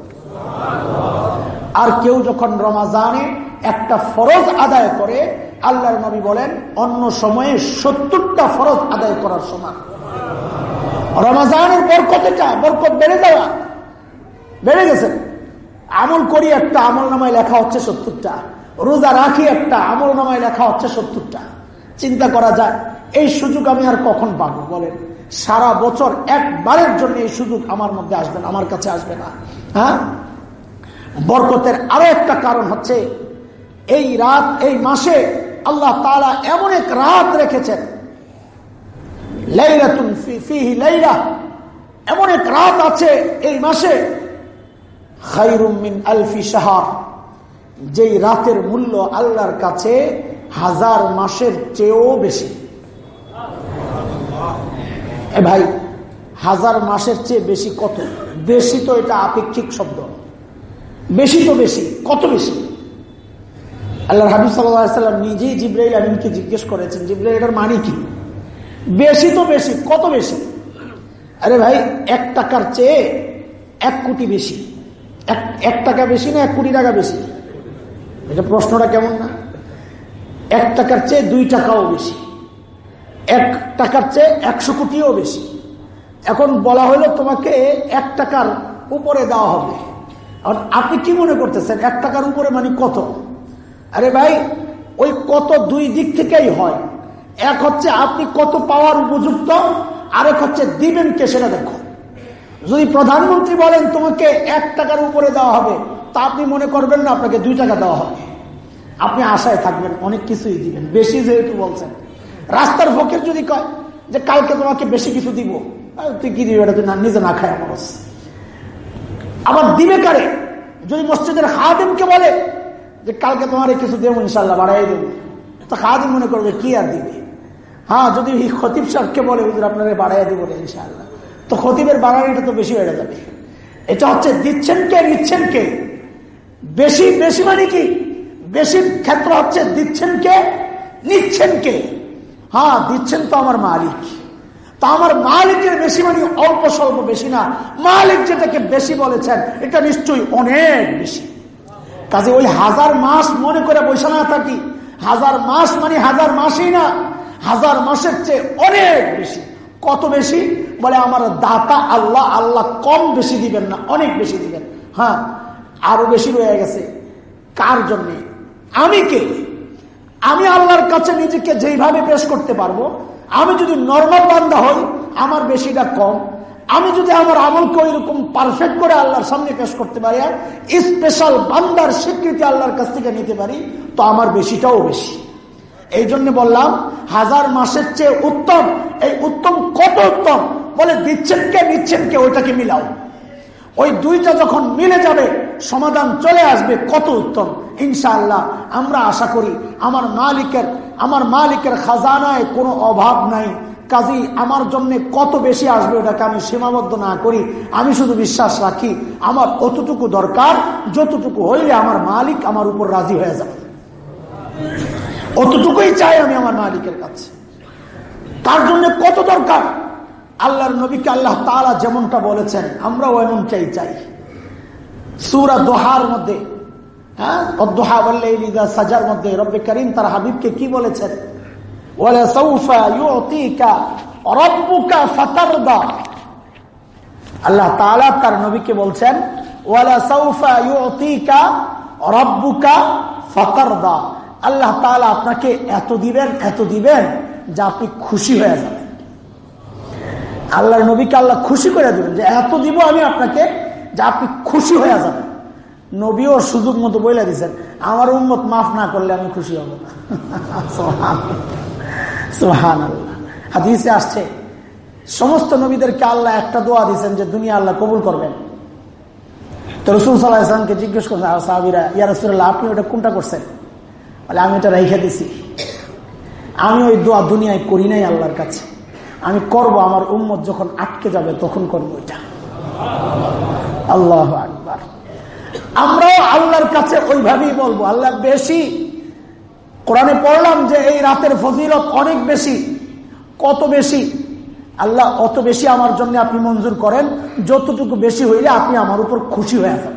আর কেউ যখন রমাজানে একটা ফরজ আদায় করে, আল্লাহর নবী বলেন, অন্য সময়ে সত্তরটা ফরজ আদায় করার সমান। রমাজানের বরকত এটা বরকত বেড়ে যাওয়া বেড়ে গেছে। আমল করি একটা, আমল নামায় লেখা হচ্ছে সত্তরটা। রোজা রাখি একটা, আমল নামায় লেখা হচ্ছে সত্তরটা। চিন্তা করা যায়, এই সুযোগ আমি আর কখন পাবো বলেন? সারা বছর একবারের জন্য এই সুযোগ আমার মধ্যে আসবে না, আমার কাছে আসবে না। হ্যাঁ? বরকতের আরও একটা কারণ হচ্ছে, এই রাত, এই মাসে আল্লাহ তালা এমন এক রাত রেখেছেন। এমন এক রাত আছে এই মাসে খাইরুমিন আলফি সাহার যেই রাতের মূল্য আল্লাহর কাছে হাজার মাসের চেয়েও বেশি। ভাই, হাজার মাসের চেয়ে বেশি কত? বেশি তো এটা আপেক্ষিক শব্দ। বেশি তো বেশি, কত বেশি? আল্লাহ হাবিব সাল্লাম নিজেই জিব্রাইল আমিনকে জিজ্ঞেস করেছেন, জিব্রাইল এটার মানে কি? বেশি তো বেশি, কত বেশি? আরে ভাই, এক টাকার চেয়ে এক কোটি বেশি। এক টাকা বেশি না, এক কোটি টাকা বেশি? এটা প্রশ্নটা কেমন না? এক টাকার চেয়ে দুই টাকাও বেশি। এক টাকার চেয়ে একশো কোটিও বেশি। এখন বলা হলো তোমাকে এক টাকার উপরে দেওয়া হবে। আর আপনি কি মনে করতেছেন, এক টাকার উপরে মানে কত? আরে ভাই, ওই কত দুই দিক থেকেই হয়। এক হচ্ছে আপনি কত পাওয়ার উপযুক্ত, আরেক হচ্ছে দিবেন কে সেটা দেখো। যদি প্রধানমন্ত্রী বলেন তোমাকে এক টাকার উপরে দেওয়া হবে, তা আপনি মনে করবেন না, আপনাকে দুই টাকা দেওয়া হবে। আপনি আশায় থাকবেন, অনেক কিছুই দিবেন। বেশি যেহেতু বলছেন। রাস্তার ফকের যদি কয় যে কালকে তোমাকে বেশি কিছু দিব তুই কি দিবি? এটা তুই না নিজে না খায় মানুষ। আবার দিবে কারে যদি মসজিদের হাদিমকে বলে যে কালকে তোমার কিছু দেবো, ইনশাল্লাহ বাড়াই দেবো। তো হাদিম মনে করবে, কি আর দিবে? হ্যাঁ যদি খতিব সাহেবকে বলে আপনারা বাড়াই দিব ইনশাল্লাহ। তো খতিবের বাড়ানিটা তো বেশি হয়ে যাবে এটা হচ্ছে দিচ্ছেন কে, নিচ্ছেন কে? বেশি বেশি মানে কি? বেশি ক্ষেত্র হচ্ছে দিচ্ছেন কে, নিচ্ছেন কে? হ্যাঁ দিচ্ছেন তো আমার মালিক। তা আমার মালিকের বেশি মানে অল্প স্বল্প বেশি না। মালিক যেটাকে বেশি বলেছেন, এটা নিশ্চয়ই অনেক বেশি। কাজে ওই হাজার মাস মনে করে বসে না থাকি। হাজার মাস মানে হাজার মাসই না। হাজার মাসের চেয়ে অনেক বেশি। কত বেশি? বলে আমার দাতা আল্লাহ আল্লাহ কম বেশি দিবেন না, অনেক বেশি দিবেন। হ্যাঁ আরও বেশি রয়ে গেছে। কার জন্যে? আমি কে? আমি আল্লাহর কাছে নিজেকে যেইভাবে পেশ করতে পারব, আমি যদি নর্মাল বান্দা হই, আমার বেশিটা কম। আমি যদি আমার আমলকে ওই রকম পারফেক্ট করে আল্লাহর সামনে পেশ করতে পারি আর স্পেশাল বান্দার স্বীকৃতি আল্লাহর কাছ থেকে নিতে পারি, তো আমার বেশিটাও বেশি। এই জন্য বললাম, হাজার মাসের চেয়ে উত্তম, এই উত্তম কত উত্তম? বলে দিচ্ছেন কে, নিচ্ছেন কে, ওইটাকে মিলাও। ওই দুইটা যখন মিলে যাবে, সমাধান চলে আসবে, কত উত্তম? ইনশাআল্লাহ, আমরা আশা করি আমার মালিকের আমার মালিকের খাজানায় কোনো অভাব নাই। কাজী, আমার জন্য কত বেশি আসবে ওটাকে আমি সীমাবদ্ধ না করি। আমি শুধু বিশ্বাস রাখি, আমার অতটুকু দরকার, যতটুকু হইলে আমার মালিক আমার উপর রাজি হয়ে যাবে। অতটুকুই চাই আমি আমার মালিকের কাছে। তার জন্য কত দরকার? আল্লাহর নবীকে আল্লাহ তালা যেমনটা বলেছেন, আমরাও এমনটাই চাই। সুরা দোহার মধ্যে হ্যাঁ? বললে সাজার মধ্যে তার হাবিবকে কি বলেছেন? আল্লাহ তার নবীকে বলছেন আল্লাহ তালা আপনাকে এত দিবেন এত দিবেন যা আপনি খুশি হয়ে যাবেন। আল্লাহর নবীকে আল্লাহ খুশি করে দেবেন যে এত দিব আমি আপনাকে যে আপনি খুশি হয়ে যাবেন। নবীও সুযোগ মতো বলে দিচ্ছেন আমার উন্মত মাফ না করলে আমি খুশি হব না। সোহান আল্লাহ হাদিসে আসছে, সমস্ত নবীদেরকে আল্লাহ একটা দোয়া দিচ্ছেন যে দুনিয়া আল্লাহ কবুল করবেন। তো রসুল সাল্লাহ ইসলামকে জিজ্ঞেস করছেন সাহাবিরা, ইয়া আপনি ওটা কোনটা করছেন? বলে, আমি এটা রেখে দিছি। আমি ওই দোয়া দুনিয়ায় করি নাই আল্লাহর কাছে। আমি করব, আমার উম্মত যখন আটকে যাবে, তখন করব এটা। আল্লাহ আকবার। আমরাও আল্লাহর কাছে ওইভাবেই বলব, আল্লাহ, বেশি। কোরআনে পড়লাম যে এই রাতের ফজিলত অনেক বেশি। কত বেশি? আল্লাহ, অত বেশি আমার জন্য আপনি মঞ্জুর করেন, যতটুকু বেশি হইলে আপনি আমার উপর খুশি হয়ে যাবেন।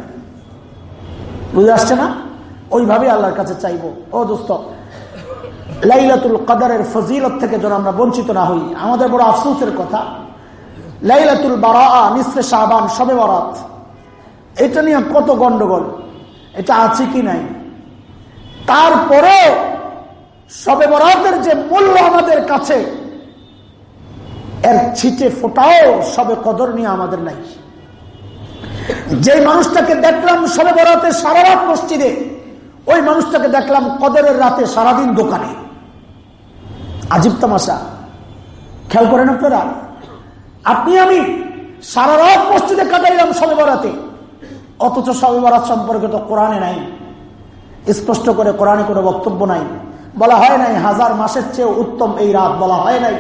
বুঝে আসছে না? ওইভাবে আল্লাহর কাছে চাইব। ও দোস্ত, লাইলাতুল কাদারের ফজিলত থেকে যেন আমরা বঞ্চিত না হই, আমাদের বড় আফসোসের কথা। লাইলাতুল বারা নিসরে শাহবান সবে বরাত। এটা নিয়ে কত গন্ডগোল, এটা আছে কি নাই? তারপরে সবে বরাতের যে মূল্য আমাদের কাছে, এর ছিটে ফোটাও সবে কদর নিয়ে আমাদের নাই। যে মানুষটাকে দেখলাম সবে বরাতের সারা রাত মসজিদে ওই মানুষটাকে দেখলাম কদরের রাতে সারাদিন দোকানে। আজিব তামাশা। খেয়াল করেন আপনারা? আপনি আমি সারা রাত মসজিদে কাটাইলাম সবে অথচ সবে সম্পর্কে তো কোরআনে নাই। স্পষ্ট করে কোরআনে কোনো বক্তব্য নাই। বলা হয় নাই, হাজার মাসের চেয়ে উত্তম এই রাত বলা হয় নাই।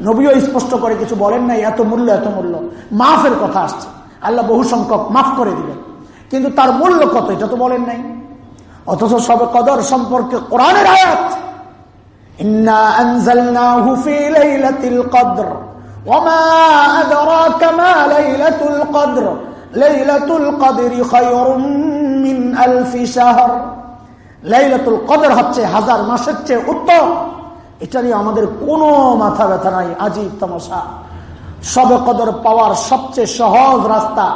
নবীও স্পষ্ট করে কিছু বলেন নাই, এত মূল্য এত মূল্য। মাফের কথা আসছে। আল্লাহ বহু সংখ্যক মাফ করে দিবেন। কিন্তু তার মূল্য কত, এটা তো বলেন নাই। অথচ সবে কদর সম্পর্কে কোরআনের আয়াত ইন্না আনজালনাহু ফি লাইলাতিল কদর وما أدراك ما ليلة القدر ليلة القدر خير من ألف شهر লাইলাতুল কদর হচ্ছে হাজার মাসের চেয়ে উত্তম এটা নিয়ে আমাদের কোনো মাথা ব্যথা নাই আজিব তামাশা সবে কদর পাওয়ার সবচেয়ে সহজ রাস্তা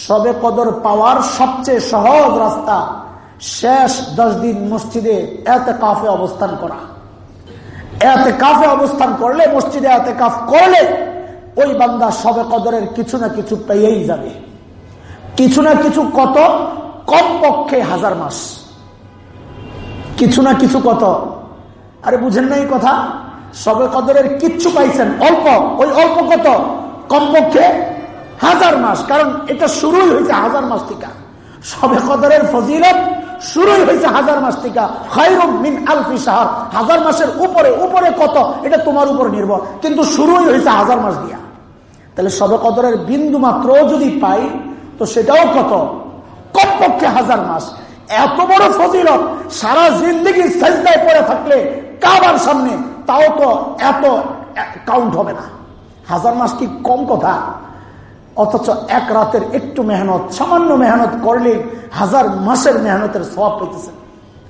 সবে কদর পাওয়ার সবচেয়ে সহজ রাস্তা শেষ দশ দিন মসজিদে এতে কাফে অবস্থান করা। এতে কাফে অবস্থান করলে, মসজিদে এতে কাফ করলে ওই বান্দা সবে কদরের কিছু না কিছু পেয়েই যাবে। কিছু না কিছু কত? কম পক্ষে হাজার মাস। কিছু না কিছু কত? আরে বুঝেন নাই কথা? সবে কদরের কিচ্ছু পাইছেন, অল্প। ওই অল্প কত? কমপক্ষে হাজার মাস। কারণ এটা শুরুই হয়েছে হাজার মাস থেকে। সবে কদরের ফজিলত শুরুই হয়েছে হাজার মাস থেকে। মিন আলফি সাহার হাজার মাসের উপরে উপরে কত? এটা তোমার উপর নির্ভর। কিন্তু শুরুই হয়েছে হাজার মাস দিয়া। তাহলে সবে কদরের বিন্দু মাত্র যদি পাই, তো সেটাও কত? কমপক্ষে হাজার মাস। এত বড় ফজিলত, সারা জিন্দগি সেজদায় পড়ে থাকলে কাবার সামনে, তাও তো এত কাউন্ট হবে না। হাজার মাস কি কম কথা? অথচ এক রাতের একটু মেহনত, সামান্য মেহনত করলে হাজার মাসের মেহনতের স্বভাব পেতেছেন।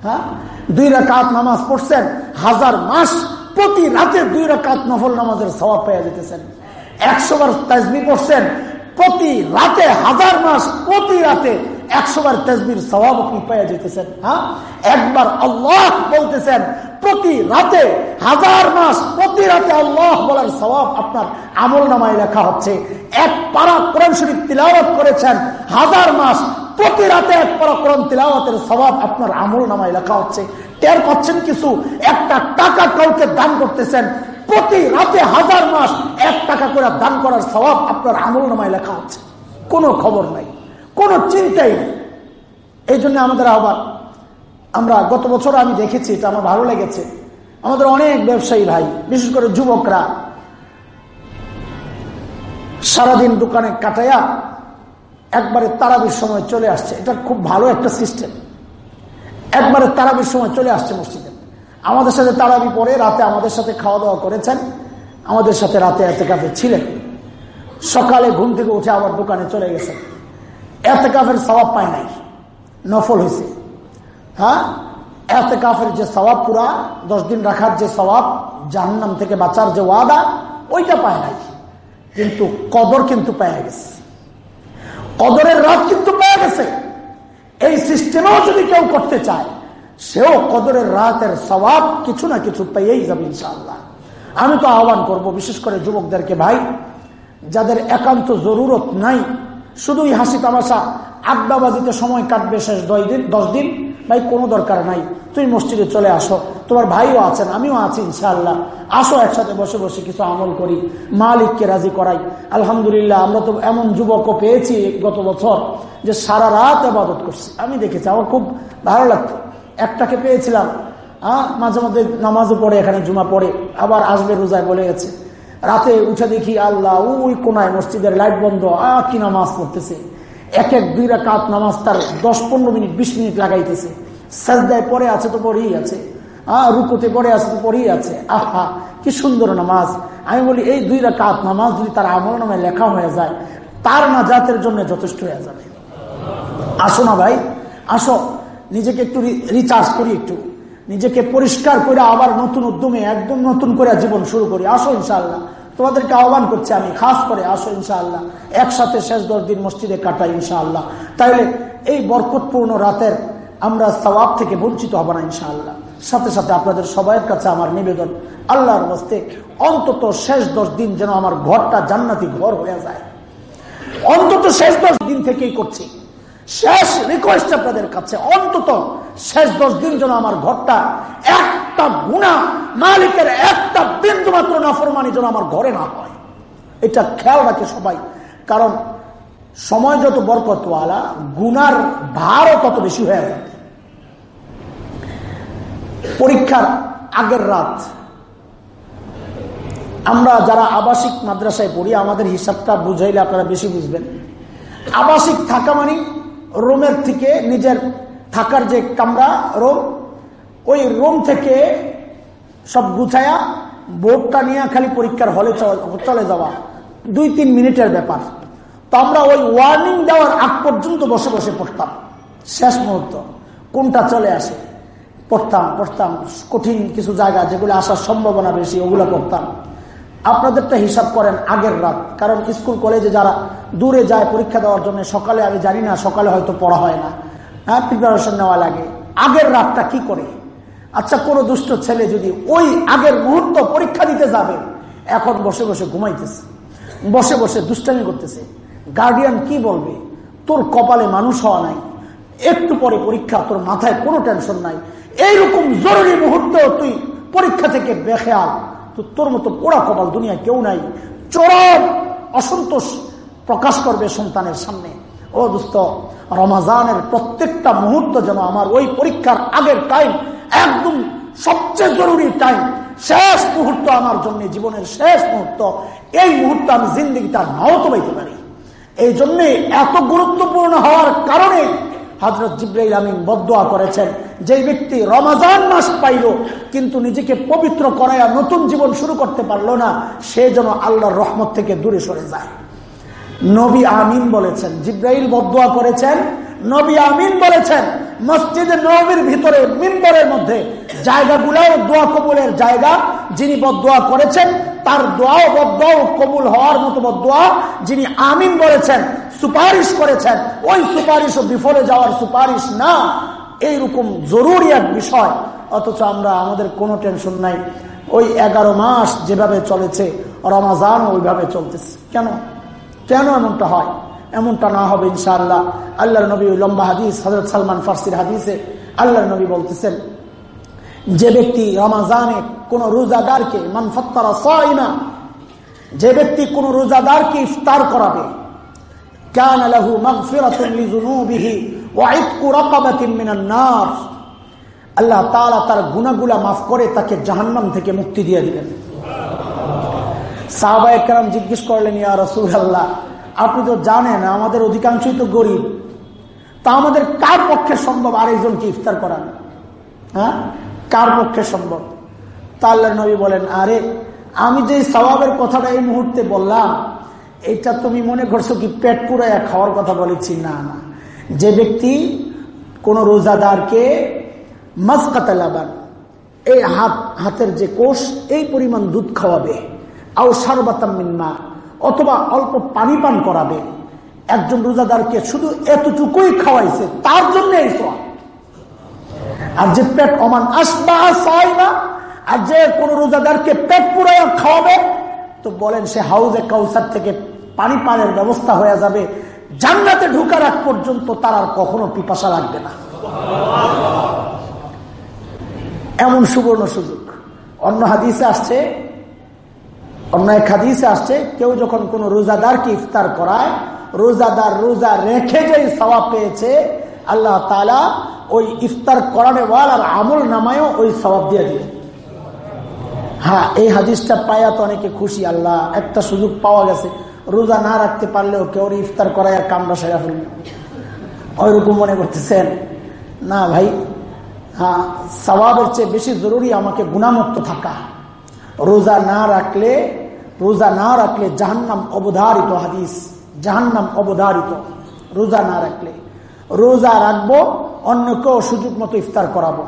হ্যাঁ? দুই রাকাত নামাজ পড়ছেন, হাজার মাস প্রতি রাতে দুই রাকাত নফল নামাজের স্বভাব পেয়ে যেতেছেন। একশো বার তাজবি পড়ছেন, প্রতি রাতে হাজার মাস প্রতি রাতে একশো বার তেজবির স্বভাব আপনি যেতেছেন হ্যাঁ? একবার আল্লাহ বলতেছেন, প্রতি রাতে, হাজার মাস প্রতি রাতে আল্লাহ বলার স্বভাব আপনার আমল নামায় লেখা হচ্ছে। এক পারা কোরআন শরীফ তিলাওয়াত করেছেন, হাজার মাস প্রতি রাতে এক পারা কোরআন তিলাওয়াতের স্বভাব আপনার আমল নামায় লেখা হচ্ছে। টের পাচ্ছেন কিছু? একটা টাকা কাউকে দান করতেছেন, প্রতি রাতে হাজার মাস এক টাকা করে দান করার স্বভাব আপনার আমল নামায় লেখা হচ্ছে। কোনো খবর নাই। কোনো চিন্তাই নেই। এই জন্য আমাদের আহ্বান, আমরা গত বছর আমি দেখেছি, এটা আমার ভালো লেগেছে। আমাদের অনেক ব্যবসায়ী ভাই, বিশেষ করে যুবকরা, সারাদিন দোকানে কাটাইয়া একবারে তারাবির সময় চলে আসছে। এটা খুব ভালো একটা সিস্টেম। একবারে তারাবির সময় চলে আসছে মসজিদে। আমাদের সাথে তারাবি পরে রাতে আমাদের সাথে খাওয়া দাওয়া করেছেন। আমাদের সাথে রাতে এতে কাফে ছিলেন। সকালে ঘুম থেকে উঠে আবার দোকানে চলে গেছেন। এতে কাফের স্বভাব পায় নাই। নফল হয়েছে হ্যাঁ? এতে কাফের যে স্বভাব পুরা দশ দিন রাখার যে স্বভাব জাহান্নাম থেকে বাঁচার যে ওয়াদা, ওইটা পায় নাই। কিন্তু কদর কিন্তু পেয়ে গেছে। কদরের রাত কিন্তু পেয়ে গেছে। এই সিস্টেমেও যদি কেউ করতে চায়, সেও কদরের রাতের স্বভাব কিছু না কিছু পেয়েই যাবে ইনশাআল্লাহ। আমি তো আহ্বান করব, বিশেষ করে যুবকদেরকে ভাই, যাদের একান্ত জরুরত নাই শুধুই হাসি তামাশা আড্ডাবাজিতে সময় কাটবে শেষ দশ দিন দশ দিন? ভাই, কোনো দরকার নাই। তুই মসজিদে চলে আসো। তোমার ভাইও আছেন, আমিও আছি, ইনশাআল্লাহ। আসো একসাথে বসে বসে কিছু আমল করি, মালিককে রাজি করাই। আলহামদুলিল্লাহ, আমরা তো এমন যুবকও পেয়েছি গত বছর যে সারা রাত আবাদত করছি। আমি দেখেছি, আমার খুব ভালো লাগতো। একটাকে পেয়েছিলাম হ্যাঁ মাঝে মধ্যে নামাজও পড়ে, এখানে জুমা পড়ে, আবার আসবে রোজায় বলে গেছে। রাতে উঠে দেখি আল্লাহ ওই কোনায় মসজিদের লাইট বন্ধ আহ কি নামাজ পড়তেছে। এক এক দুই রাকাত নামাজ তার দশ পনেরো মিনিট, বিশ মিনিট লাগাইতেছে। সাজদায় পরে আছে তো পরেই আছে। আহ, রুকুতে পরে আছে তো পরেই আছে। আহা, কি সুন্দর নামাজ। আমি বলি, এই দুই রাকাত নামাজ যদি তার আমল নামে লেখা হয়ে যায়, তার নাজাতের জন্য যথেষ্ট হয়ে যাবে। আসো না ভাই, আসো। নিজেকে একটু রিচার্জ করি একটু। নিজেকে পরিষ্কার করে আবার নতুন উদ্যমে, একদম নতুন করে জীবন শুরু করি। আসো ইনশাআল্লাহ। তোমাদেরকে আহ্বান করছি আমি, খাস করে আসো ইনশাআল্লাহ। একসাথে শেষ দশ দিন মসজিদে কাটাই ইনশাআল্লাহ। তাইলে এই বরকতপূর্ণ রাতের আমরা সবাব থেকে বঞ্চিত হব না ইনশাআল্লাহ। সাথে সাথে আপনাদের সবাইয়ের কাছে আমার নিবেদন, আল্লাহর বস্তে অন্তত শেষ দশ দিন যেন আমার ঘরটা জান্নাতি ঘর হয়ে যায়। অন্তত শেষ দশ দিন থেকেই করছি। শেষ রিকোয়েস্ট আপনাদের কাছে। অন্তত শেষ দশ দিন যেন আমার ঘরটা একটা গুণা, মালিকের একটা বিন্দু মাত্র নাফরমানি যেন আমার ঘরে না হয়। এটা খেয়াল রাখে সবাই। কারণ সময় যত বরকতওয়ালা, গুনার ভারও তত বেশি হয়ে যাবে পরীক্ষার আগের রাত, আমরা যারা আবাসিক মাদ্রাসায় পড়ি, আমাদের হিসাবটা বুঝাইলে আপনারা বেশি বুঝবেন। আবাসিক থাকা মানে রোমের থেকে নিজের থাকার যে কামরা রোম, ওই রোম থেকে সব গুছায়া বোর্ডটা নিয়ে খালি পরীক্ষার হলে চলে যাওয়া। দুই, তিন মিনিটের ব্যাপার। তো আমরা ওই ওয়ার্নিং দেওয়ার আগ পর্যন্ত বসে বসে পড়তাম। শেষ মুহূর্ত। কোনটা চলে আসে? পড়তাম পড়তাম। কঠিন কিছু জায়গা যেগুলো আসার সম্ভাবনা বেশি, ওগুলো পড়তাম। আপনাদেরটা হিসাব করেন আগের রাত। কারণ স্কুল, কলেজে যারা দূরে যায় পরীক্ষা দেওয়ার জন্য, সকালে আমি জানি না, সকালে হয়তো পড়া হয় না। হ্যাঁ প্রিপারেশন নেওয়া লাগে। আগের রাতটা কি করে? আচ্ছা কোনো দুষ্ট ছেলে যদি ওই আগের মুহূর্ত পরীক্ষা দিতে যাবে, এখন বসে বসে ঘুমাইতেছে, বসে বসে দুষ্টামি করতেছে। গার্ডিয়ান কি বলবে? তোর কপালে মানুষ হওয়া নাই। একটু পরে পরীক্ষা, তোর মাথায় কোনো টেনশন নাই। এইরকম জরুরি মুহূর্তে তুই পরীক্ষা থেকে বেখেয়াল। তো তোর মতো পোড়া কপাল দুনিয়ায় কেউ নাই। চরম অসন্তোষ প্রকাশ করবে সন্তানের সামনে। ও দোস্ত, রমাজানের প্রত্যেকটা মুহূর্ত যেন আমার ওই পরীক্ষার আগের টাইম একদম সবচেয়ে জরুরি টাইম শেষ মুহূর্ত আমার জন্য, জীবনের শেষ মুহূর্ত, এই মুহূর্ত আমি জিন্দিগিটা নাও তো পারি। এই জন্যে এত গুরুত্বপূর্ণ হওয়ার কারণে হজরত জিব্রাইল আমিন বদোয়া করেছেন। যে ব্যক্তি রমাজান মাস পাইল, কিন্তু নিজেকে পবিত্র করাইয়া নতুন জীবন শুরু করতে পারল না, সে যেন আল্লাহর রহমত থেকে দূরে সরে যায়। নবী আমিন বলেছেন, জিব্রাইল বদোয়া করেছেন নবী আমিন বলেছেন, মসজিদে নবীর ভিতরে মিম্বরের মধ্যে জায়গাগুলাও দোয়া কবুলের জায়গা। যিনি বদোয়া করেছেন, তার দোয়াও বদোয়াও কবুল হওয়ার মতো বদোয়া যিনি আমিন বলেছেন, সুপারিশ করেছেন, ওই সুপারিশ বিফলে যাওয়ার সুপারিশ না। এইরকম জরুরি এক বিষয়, অথচ আমরা আমাদের কোনো টেনশন নাই। ওই এগারো মাস যেভাবে চলেছে রমাজান ওইভাবে চলতেছে। কেন? কেন এমনটা হয়? এমনটা না হবে ইনশাআল্লাহ। আল্লাহর নবী লম্বা হাদিস হজরত সালমান ফার্সির হাদিসে আল্লাহর নবী বলতেছেন, যে ব্যক্তি রমাজানে কোন রোজাদারকে মানফত্তারা সাইমা, যে ব্যক্তি কোন রোজাদারকে ইফতার করাবে, কান লাহু মাগফিরাতুন লিযুনুবিহি ওয়া ইতকু রাকাবাতিন মিনান আল্লাহ তাআলা তার গুনাহগুলা maaf করে তাকে জাহান্নাম থেকে মুক্তি দিয়ে দিবেন সাহাবা একরাম জিজ্ঞেস করলেন, ইয়া রাসূলুল্লাহ আপনি তো জানেন, আমাদের অধিকাংশই তো গরিব। তা আমাদের কার পক্ষে সম্ভব আরেকজনকে ইফতার করান হ্যাঁ? কার পক্ষে সম্ভব? তা আল্লাহ নবী বলেন, আরে, আমি যে সবাবের কথাটা এই মুহূর্তে বললাম, এটা তুমি মনে করছ কি পেট পুরাইয়া খাওয়ার কথা বলেছি? না না। যে ব্যক্তি কোন রোজাদারকে মাসকাতা লাবান, এই হাত, হাতের যে কোষ, এই পরিমাণ দুধ খাওয়াবে। আও সারবাতাম্মিন অথবা অল্প পানি পান করাবে। একজন রোজাদারকে শুধু এতটুকুই খাওয়াইছে, তার জন্য এই সব আর যে পেট অমান আসবা না আর যে কোন রোজাদারকে পেট পুরাইয়া খাওয়াবে, তো বলেন সে হাউজে কাউসার থেকে পানি পানের ব্যবস্থা হয়ে যাবে। জান্নাতে ঢুকার আগ পর্যন্ত তার আর কখনো পিপাসা লাগবে না। এমন সুবর্ণ সুযোগ। অন্য হাদিসে আসছে অন্য এক হাদিসে আসছে কেউ যখন কোন রোজাদারকে ইফতার করায় রোজাদার রোজা রেখে যে সবাব পেয়েছে আল্লাহ তালা ওই ইফতার করানে আর আমল নামায়ও ওই সবাব দিয়ে দিবে হ্যাঁ এই হাদিসটা পায়া তো অনেকে খুশি আল্লাহ একটা সুযোগ পাওয়া গেছে রোজা না রাখতে পারলেও কেউ ইফতার করায় কামড়া সেরা ফেলবে ওইরকম মনে করতেছেন না ভাই হ্যাঁ সবাবের চেয়ে বেশি জরুরি আমাকে গুণামুক্ত থাকা রোজা না রাখলে রোজা না রাখলে জাহান্নাম অবধারিত হাদিস, জাহান্নাম অবধারিত, রোজা না রাখলে। রোজা রাখব অন্যকেও সুযোগ মতো ইফতার করাবো।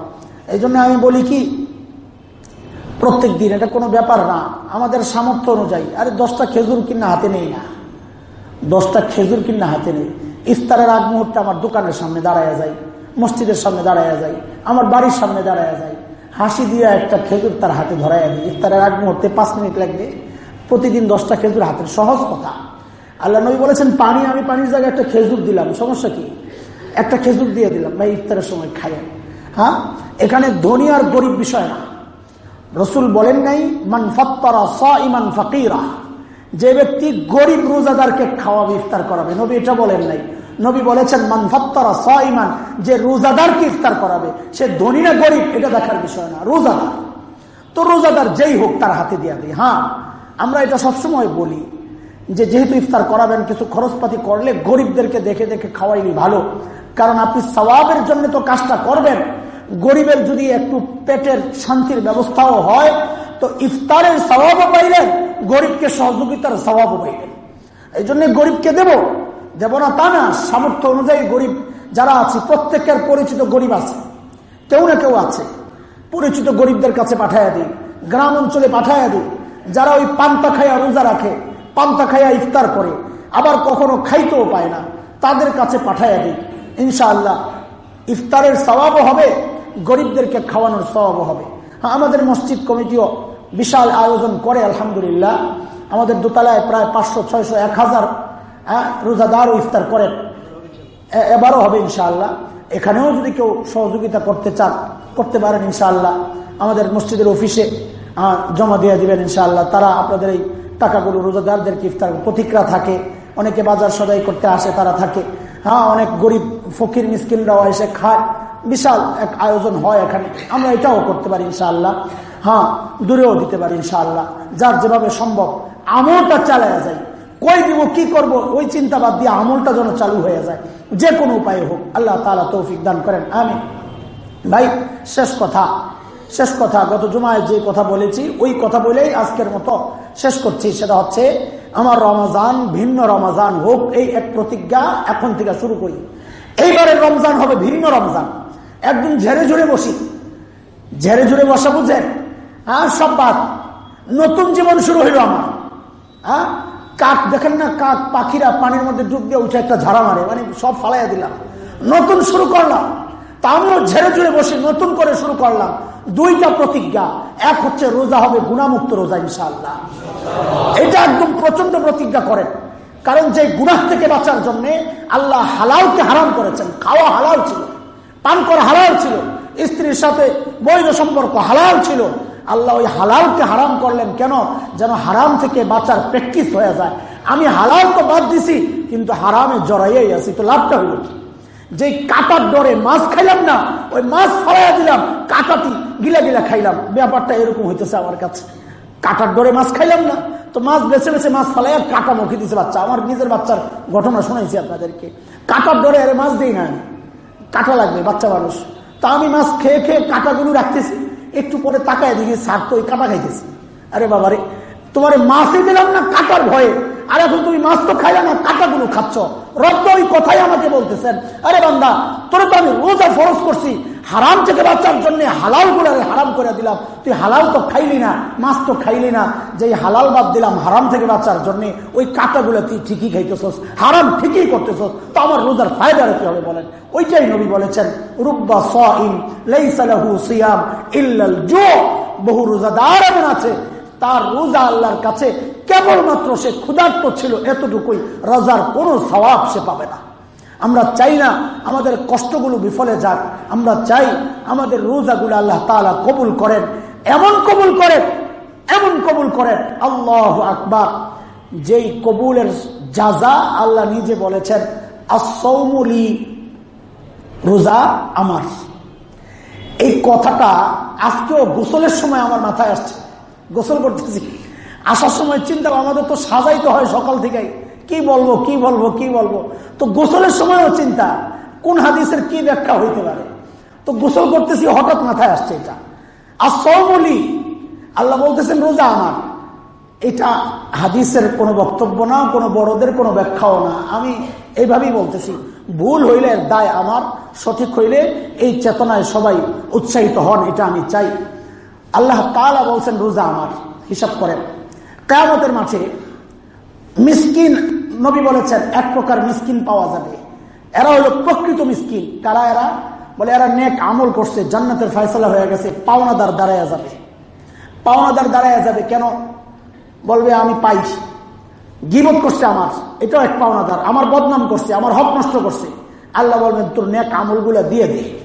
এই আমি বলি কি, প্রত্যেক দিন এটা কোনো ব্যাপার না। আমাদের সামর্থ্য অনুযায়ী। আরে দশটা খেজুর কিনা হাতে নেই না। দশটা খেজুর কিনা হাতে নেই। ইফতারের আগ মুহূর্তে আমার দোকানের সামনে দাঁড়ায় যায়, মসজিদের সামনে দাঁড়ায় যায়, আমার বাড়ির সামনে দাঁড়ায় যায়। হাসি দিয়ে একটা খেজুর তার হাতে ধরাইয়া দিই। ইফতারের আগ মুহূর্তে পাঁচ মিনিট লাগবে। প্রতিদিন দশটা খেজুর হাতের সহজ কথা। আল্লাহ নবী বলেছেন, পানি, আমি পানির জায়গায় একটা খেজুর দিলাম। সমস্যা কি? একটা খেজুর দিয়ে দিলাম। ভাই, ইফতারের সময় খাই হ্যাঁ? এখানে ধনী আর গরিব বিষয় না। রসুল বলেন নাই, মান ফত্তরা ফকিরা। যে ব্যক্তি গরিব রোজাদারকে খাওয়াবে, ইফতার করাবে। নবী এটা বলেন নাই। নবী বলেছেন, মান ফত্তরা ইমান যে রোজাদারকে ইফতার করাবে। সে ধনী না গরিব, এটা দেখার বিষয় না। রোজাদার। তো রোজাদার যেই হোক, তার হাতে দিয়া দিই। হ্যাঁ? আমরা এটা সবসময় বলি যে যেহেতু ইফতার করাবেন, কিছু খরচপাতি করলে গরিবদেরকে দেখে দেখে খাওয়াইলি ভালো। কারণ আপনি সবাবের জন্য তো কাজটা করবেন। গরিবের যদি একটু পেটের শান্তির ব্যবস্থাও হয়, তো ইফতারের স্বভাবও পাইলেন গরিবকে সহযোগিতার স্বভাবও পাইলেন এই জন্য গরিবকে দেব। দেব না তা না, সামর্থ্য অনুযায়ী গরিব যারা আছে, প্রত্যেকের পরিচিত গরিব আছে। কেউ না কেউ আছে। পরিচিত গরিবদের কাছে পাঠাইয়া দিই, গ্রাম অঞ্চলে পাঠাইয়া দিই। যারা ওই পান্তা খাইয়া রোজা রাখে পান্তা খাইয়া ইফতার করে আবার কখনো খাইতেও পায় না তাদের কাছে পাঠাইয়া দিই। ইনশাআল্লাহ ইফতারের স্বভাবও হবে গরিবদেরকে খাওয়ানোর স্বভাবও হবে। হ্যাঁ আমাদের মসজিদ কমিটিও বিশাল আয়োজন করে আলহামদুলিল্লাহ। আমাদের দোতলায় প্রায় পাঁচশো ছয়শো এক হাজার হ্যাঁ, রোজাদারও ইফতার করেন। এবারও হবে ইনশাআল্লাহ। এখানেও যদি কেউ সহযোগিতা করতে চান করতে পারেন ইনশাআল্লাহ। আমাদের মসজিদের অফিসে জমা দিয়ে দিবেন ইনশাআল্লাহ। তারা আপনাদের এই টাকাগুলো রোজাদারদেরকে ইফতার প্রতিক্রা থাকে। অনেকে বাজার সদাই করতে আসে, তারা থাকে। হ্যাঁ অনেক গরিব ফকির মিসকিনরাও এসে খায়। বিশাল এক আয়োজন হয় এখানে। আমরা এটাও করতে পারি ইনশাআল্লাহ। হ্যাঁ দূরেও দিতে পারি ইনশাআল্লাহ। যার যেভাবে সম্ভব আমলটা চালায়া যায়। কই দিব, কি করব, ওই চিন্তা বাদ দিয়ে আমলটা যেন চালু হয়ে যায়। যে কোনো উপায়ে হোক, আল্লাহ তালা তৌফিক দান করেন। আমি ভাই, শেষ কথা। শেষ কথা, গত জুমায় যে কথা বলেছি, ওই কথা বলেই আজকের মতো শেষ করছি। সেটা হচ্ছে, আমার রমজান ভিন্ন রমজান হোক, এই এক প্রতিজ্ঞা এখন থেকে শুরু করি। এইবারের রমজান হবে ভিন্ন রমজান। একদিন ঝেড়ে ঝুড়ে বসি। ঝেড়ে ঝুড়ে বসা বুঝেন? হ্যাঁ সব বাদ। নতুন জীবন শুরু হইল আমার। হ্যাঁ কাক, দেখেন না কাক, পাখিরা পানির মধ্যে ডুব দিয়ে উঠে একটা ঝাড়া মারে মানে সব ফালাইয়া দিলাম। নতুন শুরু করলাম। আমিও ঝেড়ে ঝুড়ে বসে নতুন করে শুরু করলাম। দুইটা প্রতিজ্ঞা। এক হচ্ছে রোজা হবে গুণামুক্ত রোজা, ইনশাআল্লাহ। এটা একদম প্রচণ্ড প্রতিজ্ঞা করেন। কারণ যে গুণাহ থেকে বাঁচার জন্য আল্লাহ হালালকে হারাম করেছেন। খাওয়া হালাল ছিল, পান করা হালাল ছিল, স্ত্রীর সাথে বৈধ সম্পর্ক হালাল ছিল। আল্লাহ ওই হালালকে হারাম করলেন কেন? যেন হারাম থেকে বাঁচার প্র্যাকটিস হয়ে যায়। আমি হালাল তো বাদ দিছি, কিন্তু হারামে জড়াইয়াই আছি। তো লাভটা হইল কি? যে কাটার ডরে মাছ খাইলাম না, ওই মাছ ফলাইয়া দিলাম, কাটাটি গিলা গিলা খাইলাম। ব্যাপারটা এরকম হইতেছে আমার কাছে। কাটার ডরে মাছ খাইলাম না, তো মাছ বেছে বেছে মাছ ফলাইয়া কাটা মুখে দিছে বাচ্চা। আমার নিজের বাচ্চার ঘটনা শুনাইছি আপনাদেরকে। কাটার ডরে আরে মাছ দিই না কাটা লাগবে, বাচ্চা মানুষ। তা আমি মাছ খেয়ে খেয়ে কাটাগুলো রাখতেছি। একটু পরে তাকায় দেখি সার তো ওই কাটা খাইতেছি। আরে বাবারে, তোমার মাছই দিলাম না, কাটার ভয়ে। আর এখন তুমি মাছ তো খাইলে না, কাটাগুলো খাচ্ছ। রক্ত ওই কথাই আমাকে বলতেছেন। আরে বান্দা, তোর তো আমি রোজা ফরজ করছি, হারাম থেকে বাচ্চার জন্য হালালগুলা হারাম করে দিলাম। তুই হালাল তো খাইলি না, মাছ তো খাইলি না যে হালাল বাদ দিলাম হারাম থেকে বাচ্চার জন্য ওই কাটাগুলো তুই ঠিকই খাইতেছস, হারাম ঠিকই করতেছস, তো আমার রোজার ফায়দা কি হবে বলেন? ওইটাই নবী বলেছেন, রুব্বা সিয়াম ইল্লাল জো বহু রোজাদার এমন আছে তার রোজা আল্লাহর কাছে কেবলমাত্র সে ক্ষুধার্ত ছিল, এতটুকুই রোজার কোনো স্বভাব সে পাবে না। আমরা চাই না আমাদের কষ্টগুলো বিফলে যাক, আমরা চাই আমাদের রোজাগুলো আল্লাহ তালা কবুল করেন। এমন কবুল করেন, এমন কবুল করেন, আল্লাহ আকবার। যেই কবুলের যাজা আল্লাহ নিজে বলেছেন আসৌমলি রোজা আমার। এই কথাটা আজকেও গোসলের সময় আমার মাথায় আসছে। গোসল করতেছি। আসার সময় চিন্তা আমাদের তো সাজাইতে হয় সকাল থেকে কি বলব কি বলব কি বলব? তো গোসলের সময়ও চিন্তা, কোন হাদিসের কি ব্যাখ্যা হইতে পারে? তো গোসল করতেছি, হঠাৎ মাথায় আসছে এটা। আর সৌমলি আল্লাহ বলতেছেন, রোজা আমার। এটা হাদিসের কোনো বক্তব্য না, কোনো বড়দের কোনো ব্যাখ্যাও না। আমি এইভাবেই বলতেছি, ভুল হইলে দায় আমার, সঠিক হইলে এই চেতনায় সবাই উৎসাহিত হন, এটা আমি চাই। আল্লাহ তালা বলছেন, রোজা আমার, হিসাব করেন। কেয়ামতের মাঠে মিসকিন, নবী বলেছেন, এক প্রকার মিসকিন পাওয়া যাবে। এরা হলো প্রকৃত মিসকিন। কারা এরা? বলে, এরা নেক আমল করছে, জান্নাতের ফয়সলা হয়ে গেছে, পাওনাদার দাঁড়াইয়া যাবে। পাওনাদার দাঁড়াইয়া যাবে কেন? বলবে, আমি পাই। গিবত করছে আমার, এটাও এক পাওনাদার। আমার বদনাম করছে, আমার হক নষ্ট করছে। আল্লাহ বলবেন, তোর নেক আমলগুলা দিয়ে দে।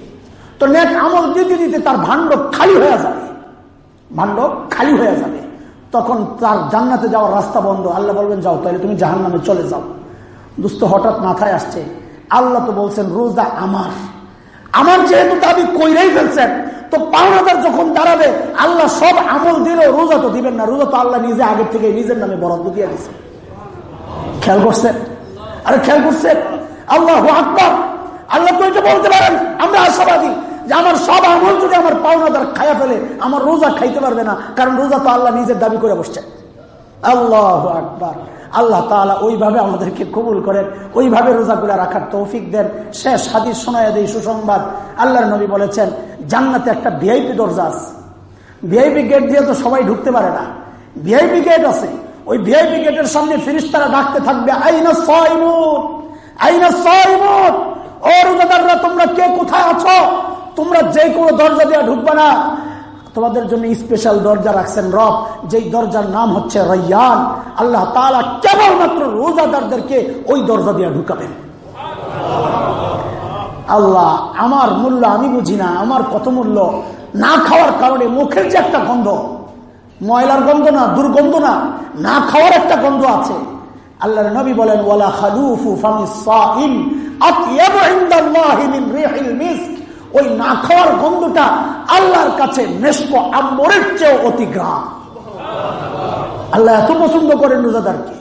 তোর নেক আমল দিতে দিতে তার ভাণ্ড খালি হয়ে যাবে। ভাণ্ড খালি হয়ে যাবে। তখন তার জান্নাতে যাওয়ার রাস্তা বন্ধ। আল্লাহ বলবেন, যাও তাহলে তুমি জাহান নামে চলে যাও। দুস্থ হঠাৎ মাথায় আসছে। আল্লাহ তো বলছেন, রোজা আমার। আমার যেহেতু দাবি কইরাই ফেলছেন, তো পাওনাদার যখন দাঁড়াবে, আল্লাহ সব আমল দিল, রোজা তো দিবেন না। রোজা তো আল্লাহ নিজে আগের থেকে নিজের নামে বরাদ্দ দিয়ে দিচ্ছে খেয়াল করছেন আরে খেয়াল করছেন আল্লাহ আকবর। আল্লাহ তো এটা বলতে পারেন, আমরা আশাবাদী। যে আমার সব আমল যদি আমার পাওনাদার খাইয়া ফেলে, আমার রোজা খাইতে পারবে না, কারণ রোজা তো আল্লাহ নিজের দাবি করে বসছে। আল্লাহ আকবর। আল্লাহ তালা ওইভাবে আমাদেরকে কবুল করেন, ওইভাবে রোজাগুলা রাখার তৌফিক দেন। শেষ হাদিস শোনায় দেয় সুসংবাদ। আল্লাহর নবী বলেছেন, জান্নাতে একটা ভিআইপি দরজা আছে। ভিআইপি গেট দিয়ে তো সবাই ঢুকতে পারে না। ভিআইপি গেট আছে। ওই ভিআইপি গেটের সামনে ফিরিস্তারা ডাকতে থাকবে, আইনা সাইমুন! আইনা সাইমুন! ও রোজাদাররা, তোমরা কে কোথায় আছো? তোমরা যে কোনো দরজা দিয়ে ঢুকবে না। তোমাদের জন্য স্পেশাল দরজা রাখছেন রব। যেই দরজার নাম হচ্ছে রয়ান। আল্লাহ তালা কেবলমাত্র রোজাদারদেরকে ওই দরজা দিয়ে ঢুকাবেন। আল্লাহ, আমার মূল্য আমি বুঝি না, আমার কত মূল্য? না খাওয়ার কারণে মুখের যে একটা গন্ধ, ময়লার গন্ধ না, দুর্গন্ধ না না খাওয়ার একটা গন্ধ আছে। আল্লাহর নবী বলেন, ওয়ালা খালুফু ফামিস ওই না খাওয়ার গন্ধটা আল্লাহর কাছে নেস্ক আম্বরের চেয়েও অতি গ্রাম। আল্লাহ এত পছন্দ করেন রোজাদারকে।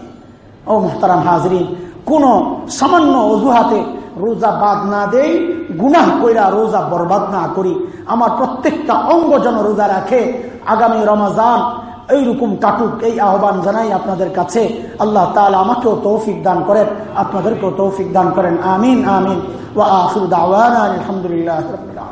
ও মোহতারাম হাজরিন, কোন সামান্য অজুহাতে রোজা বাদ না দেই, গুনাহ কইরা রোজা বরবাদ না করি। আমার প্রত্যেকটা অঙ্গ যেন রোজা রাখে। আগামী রমাজান এইরকম কাটুক, এই আহ্বান জানাই আপনাদের কাছে। আল্লাহ তালা আমাকেও তৌফিক দান করেন, আপনাদেরকেও তৌফিক দান করেন। আমিন আমিন। ওয়া আলহামদুলিল্লাহ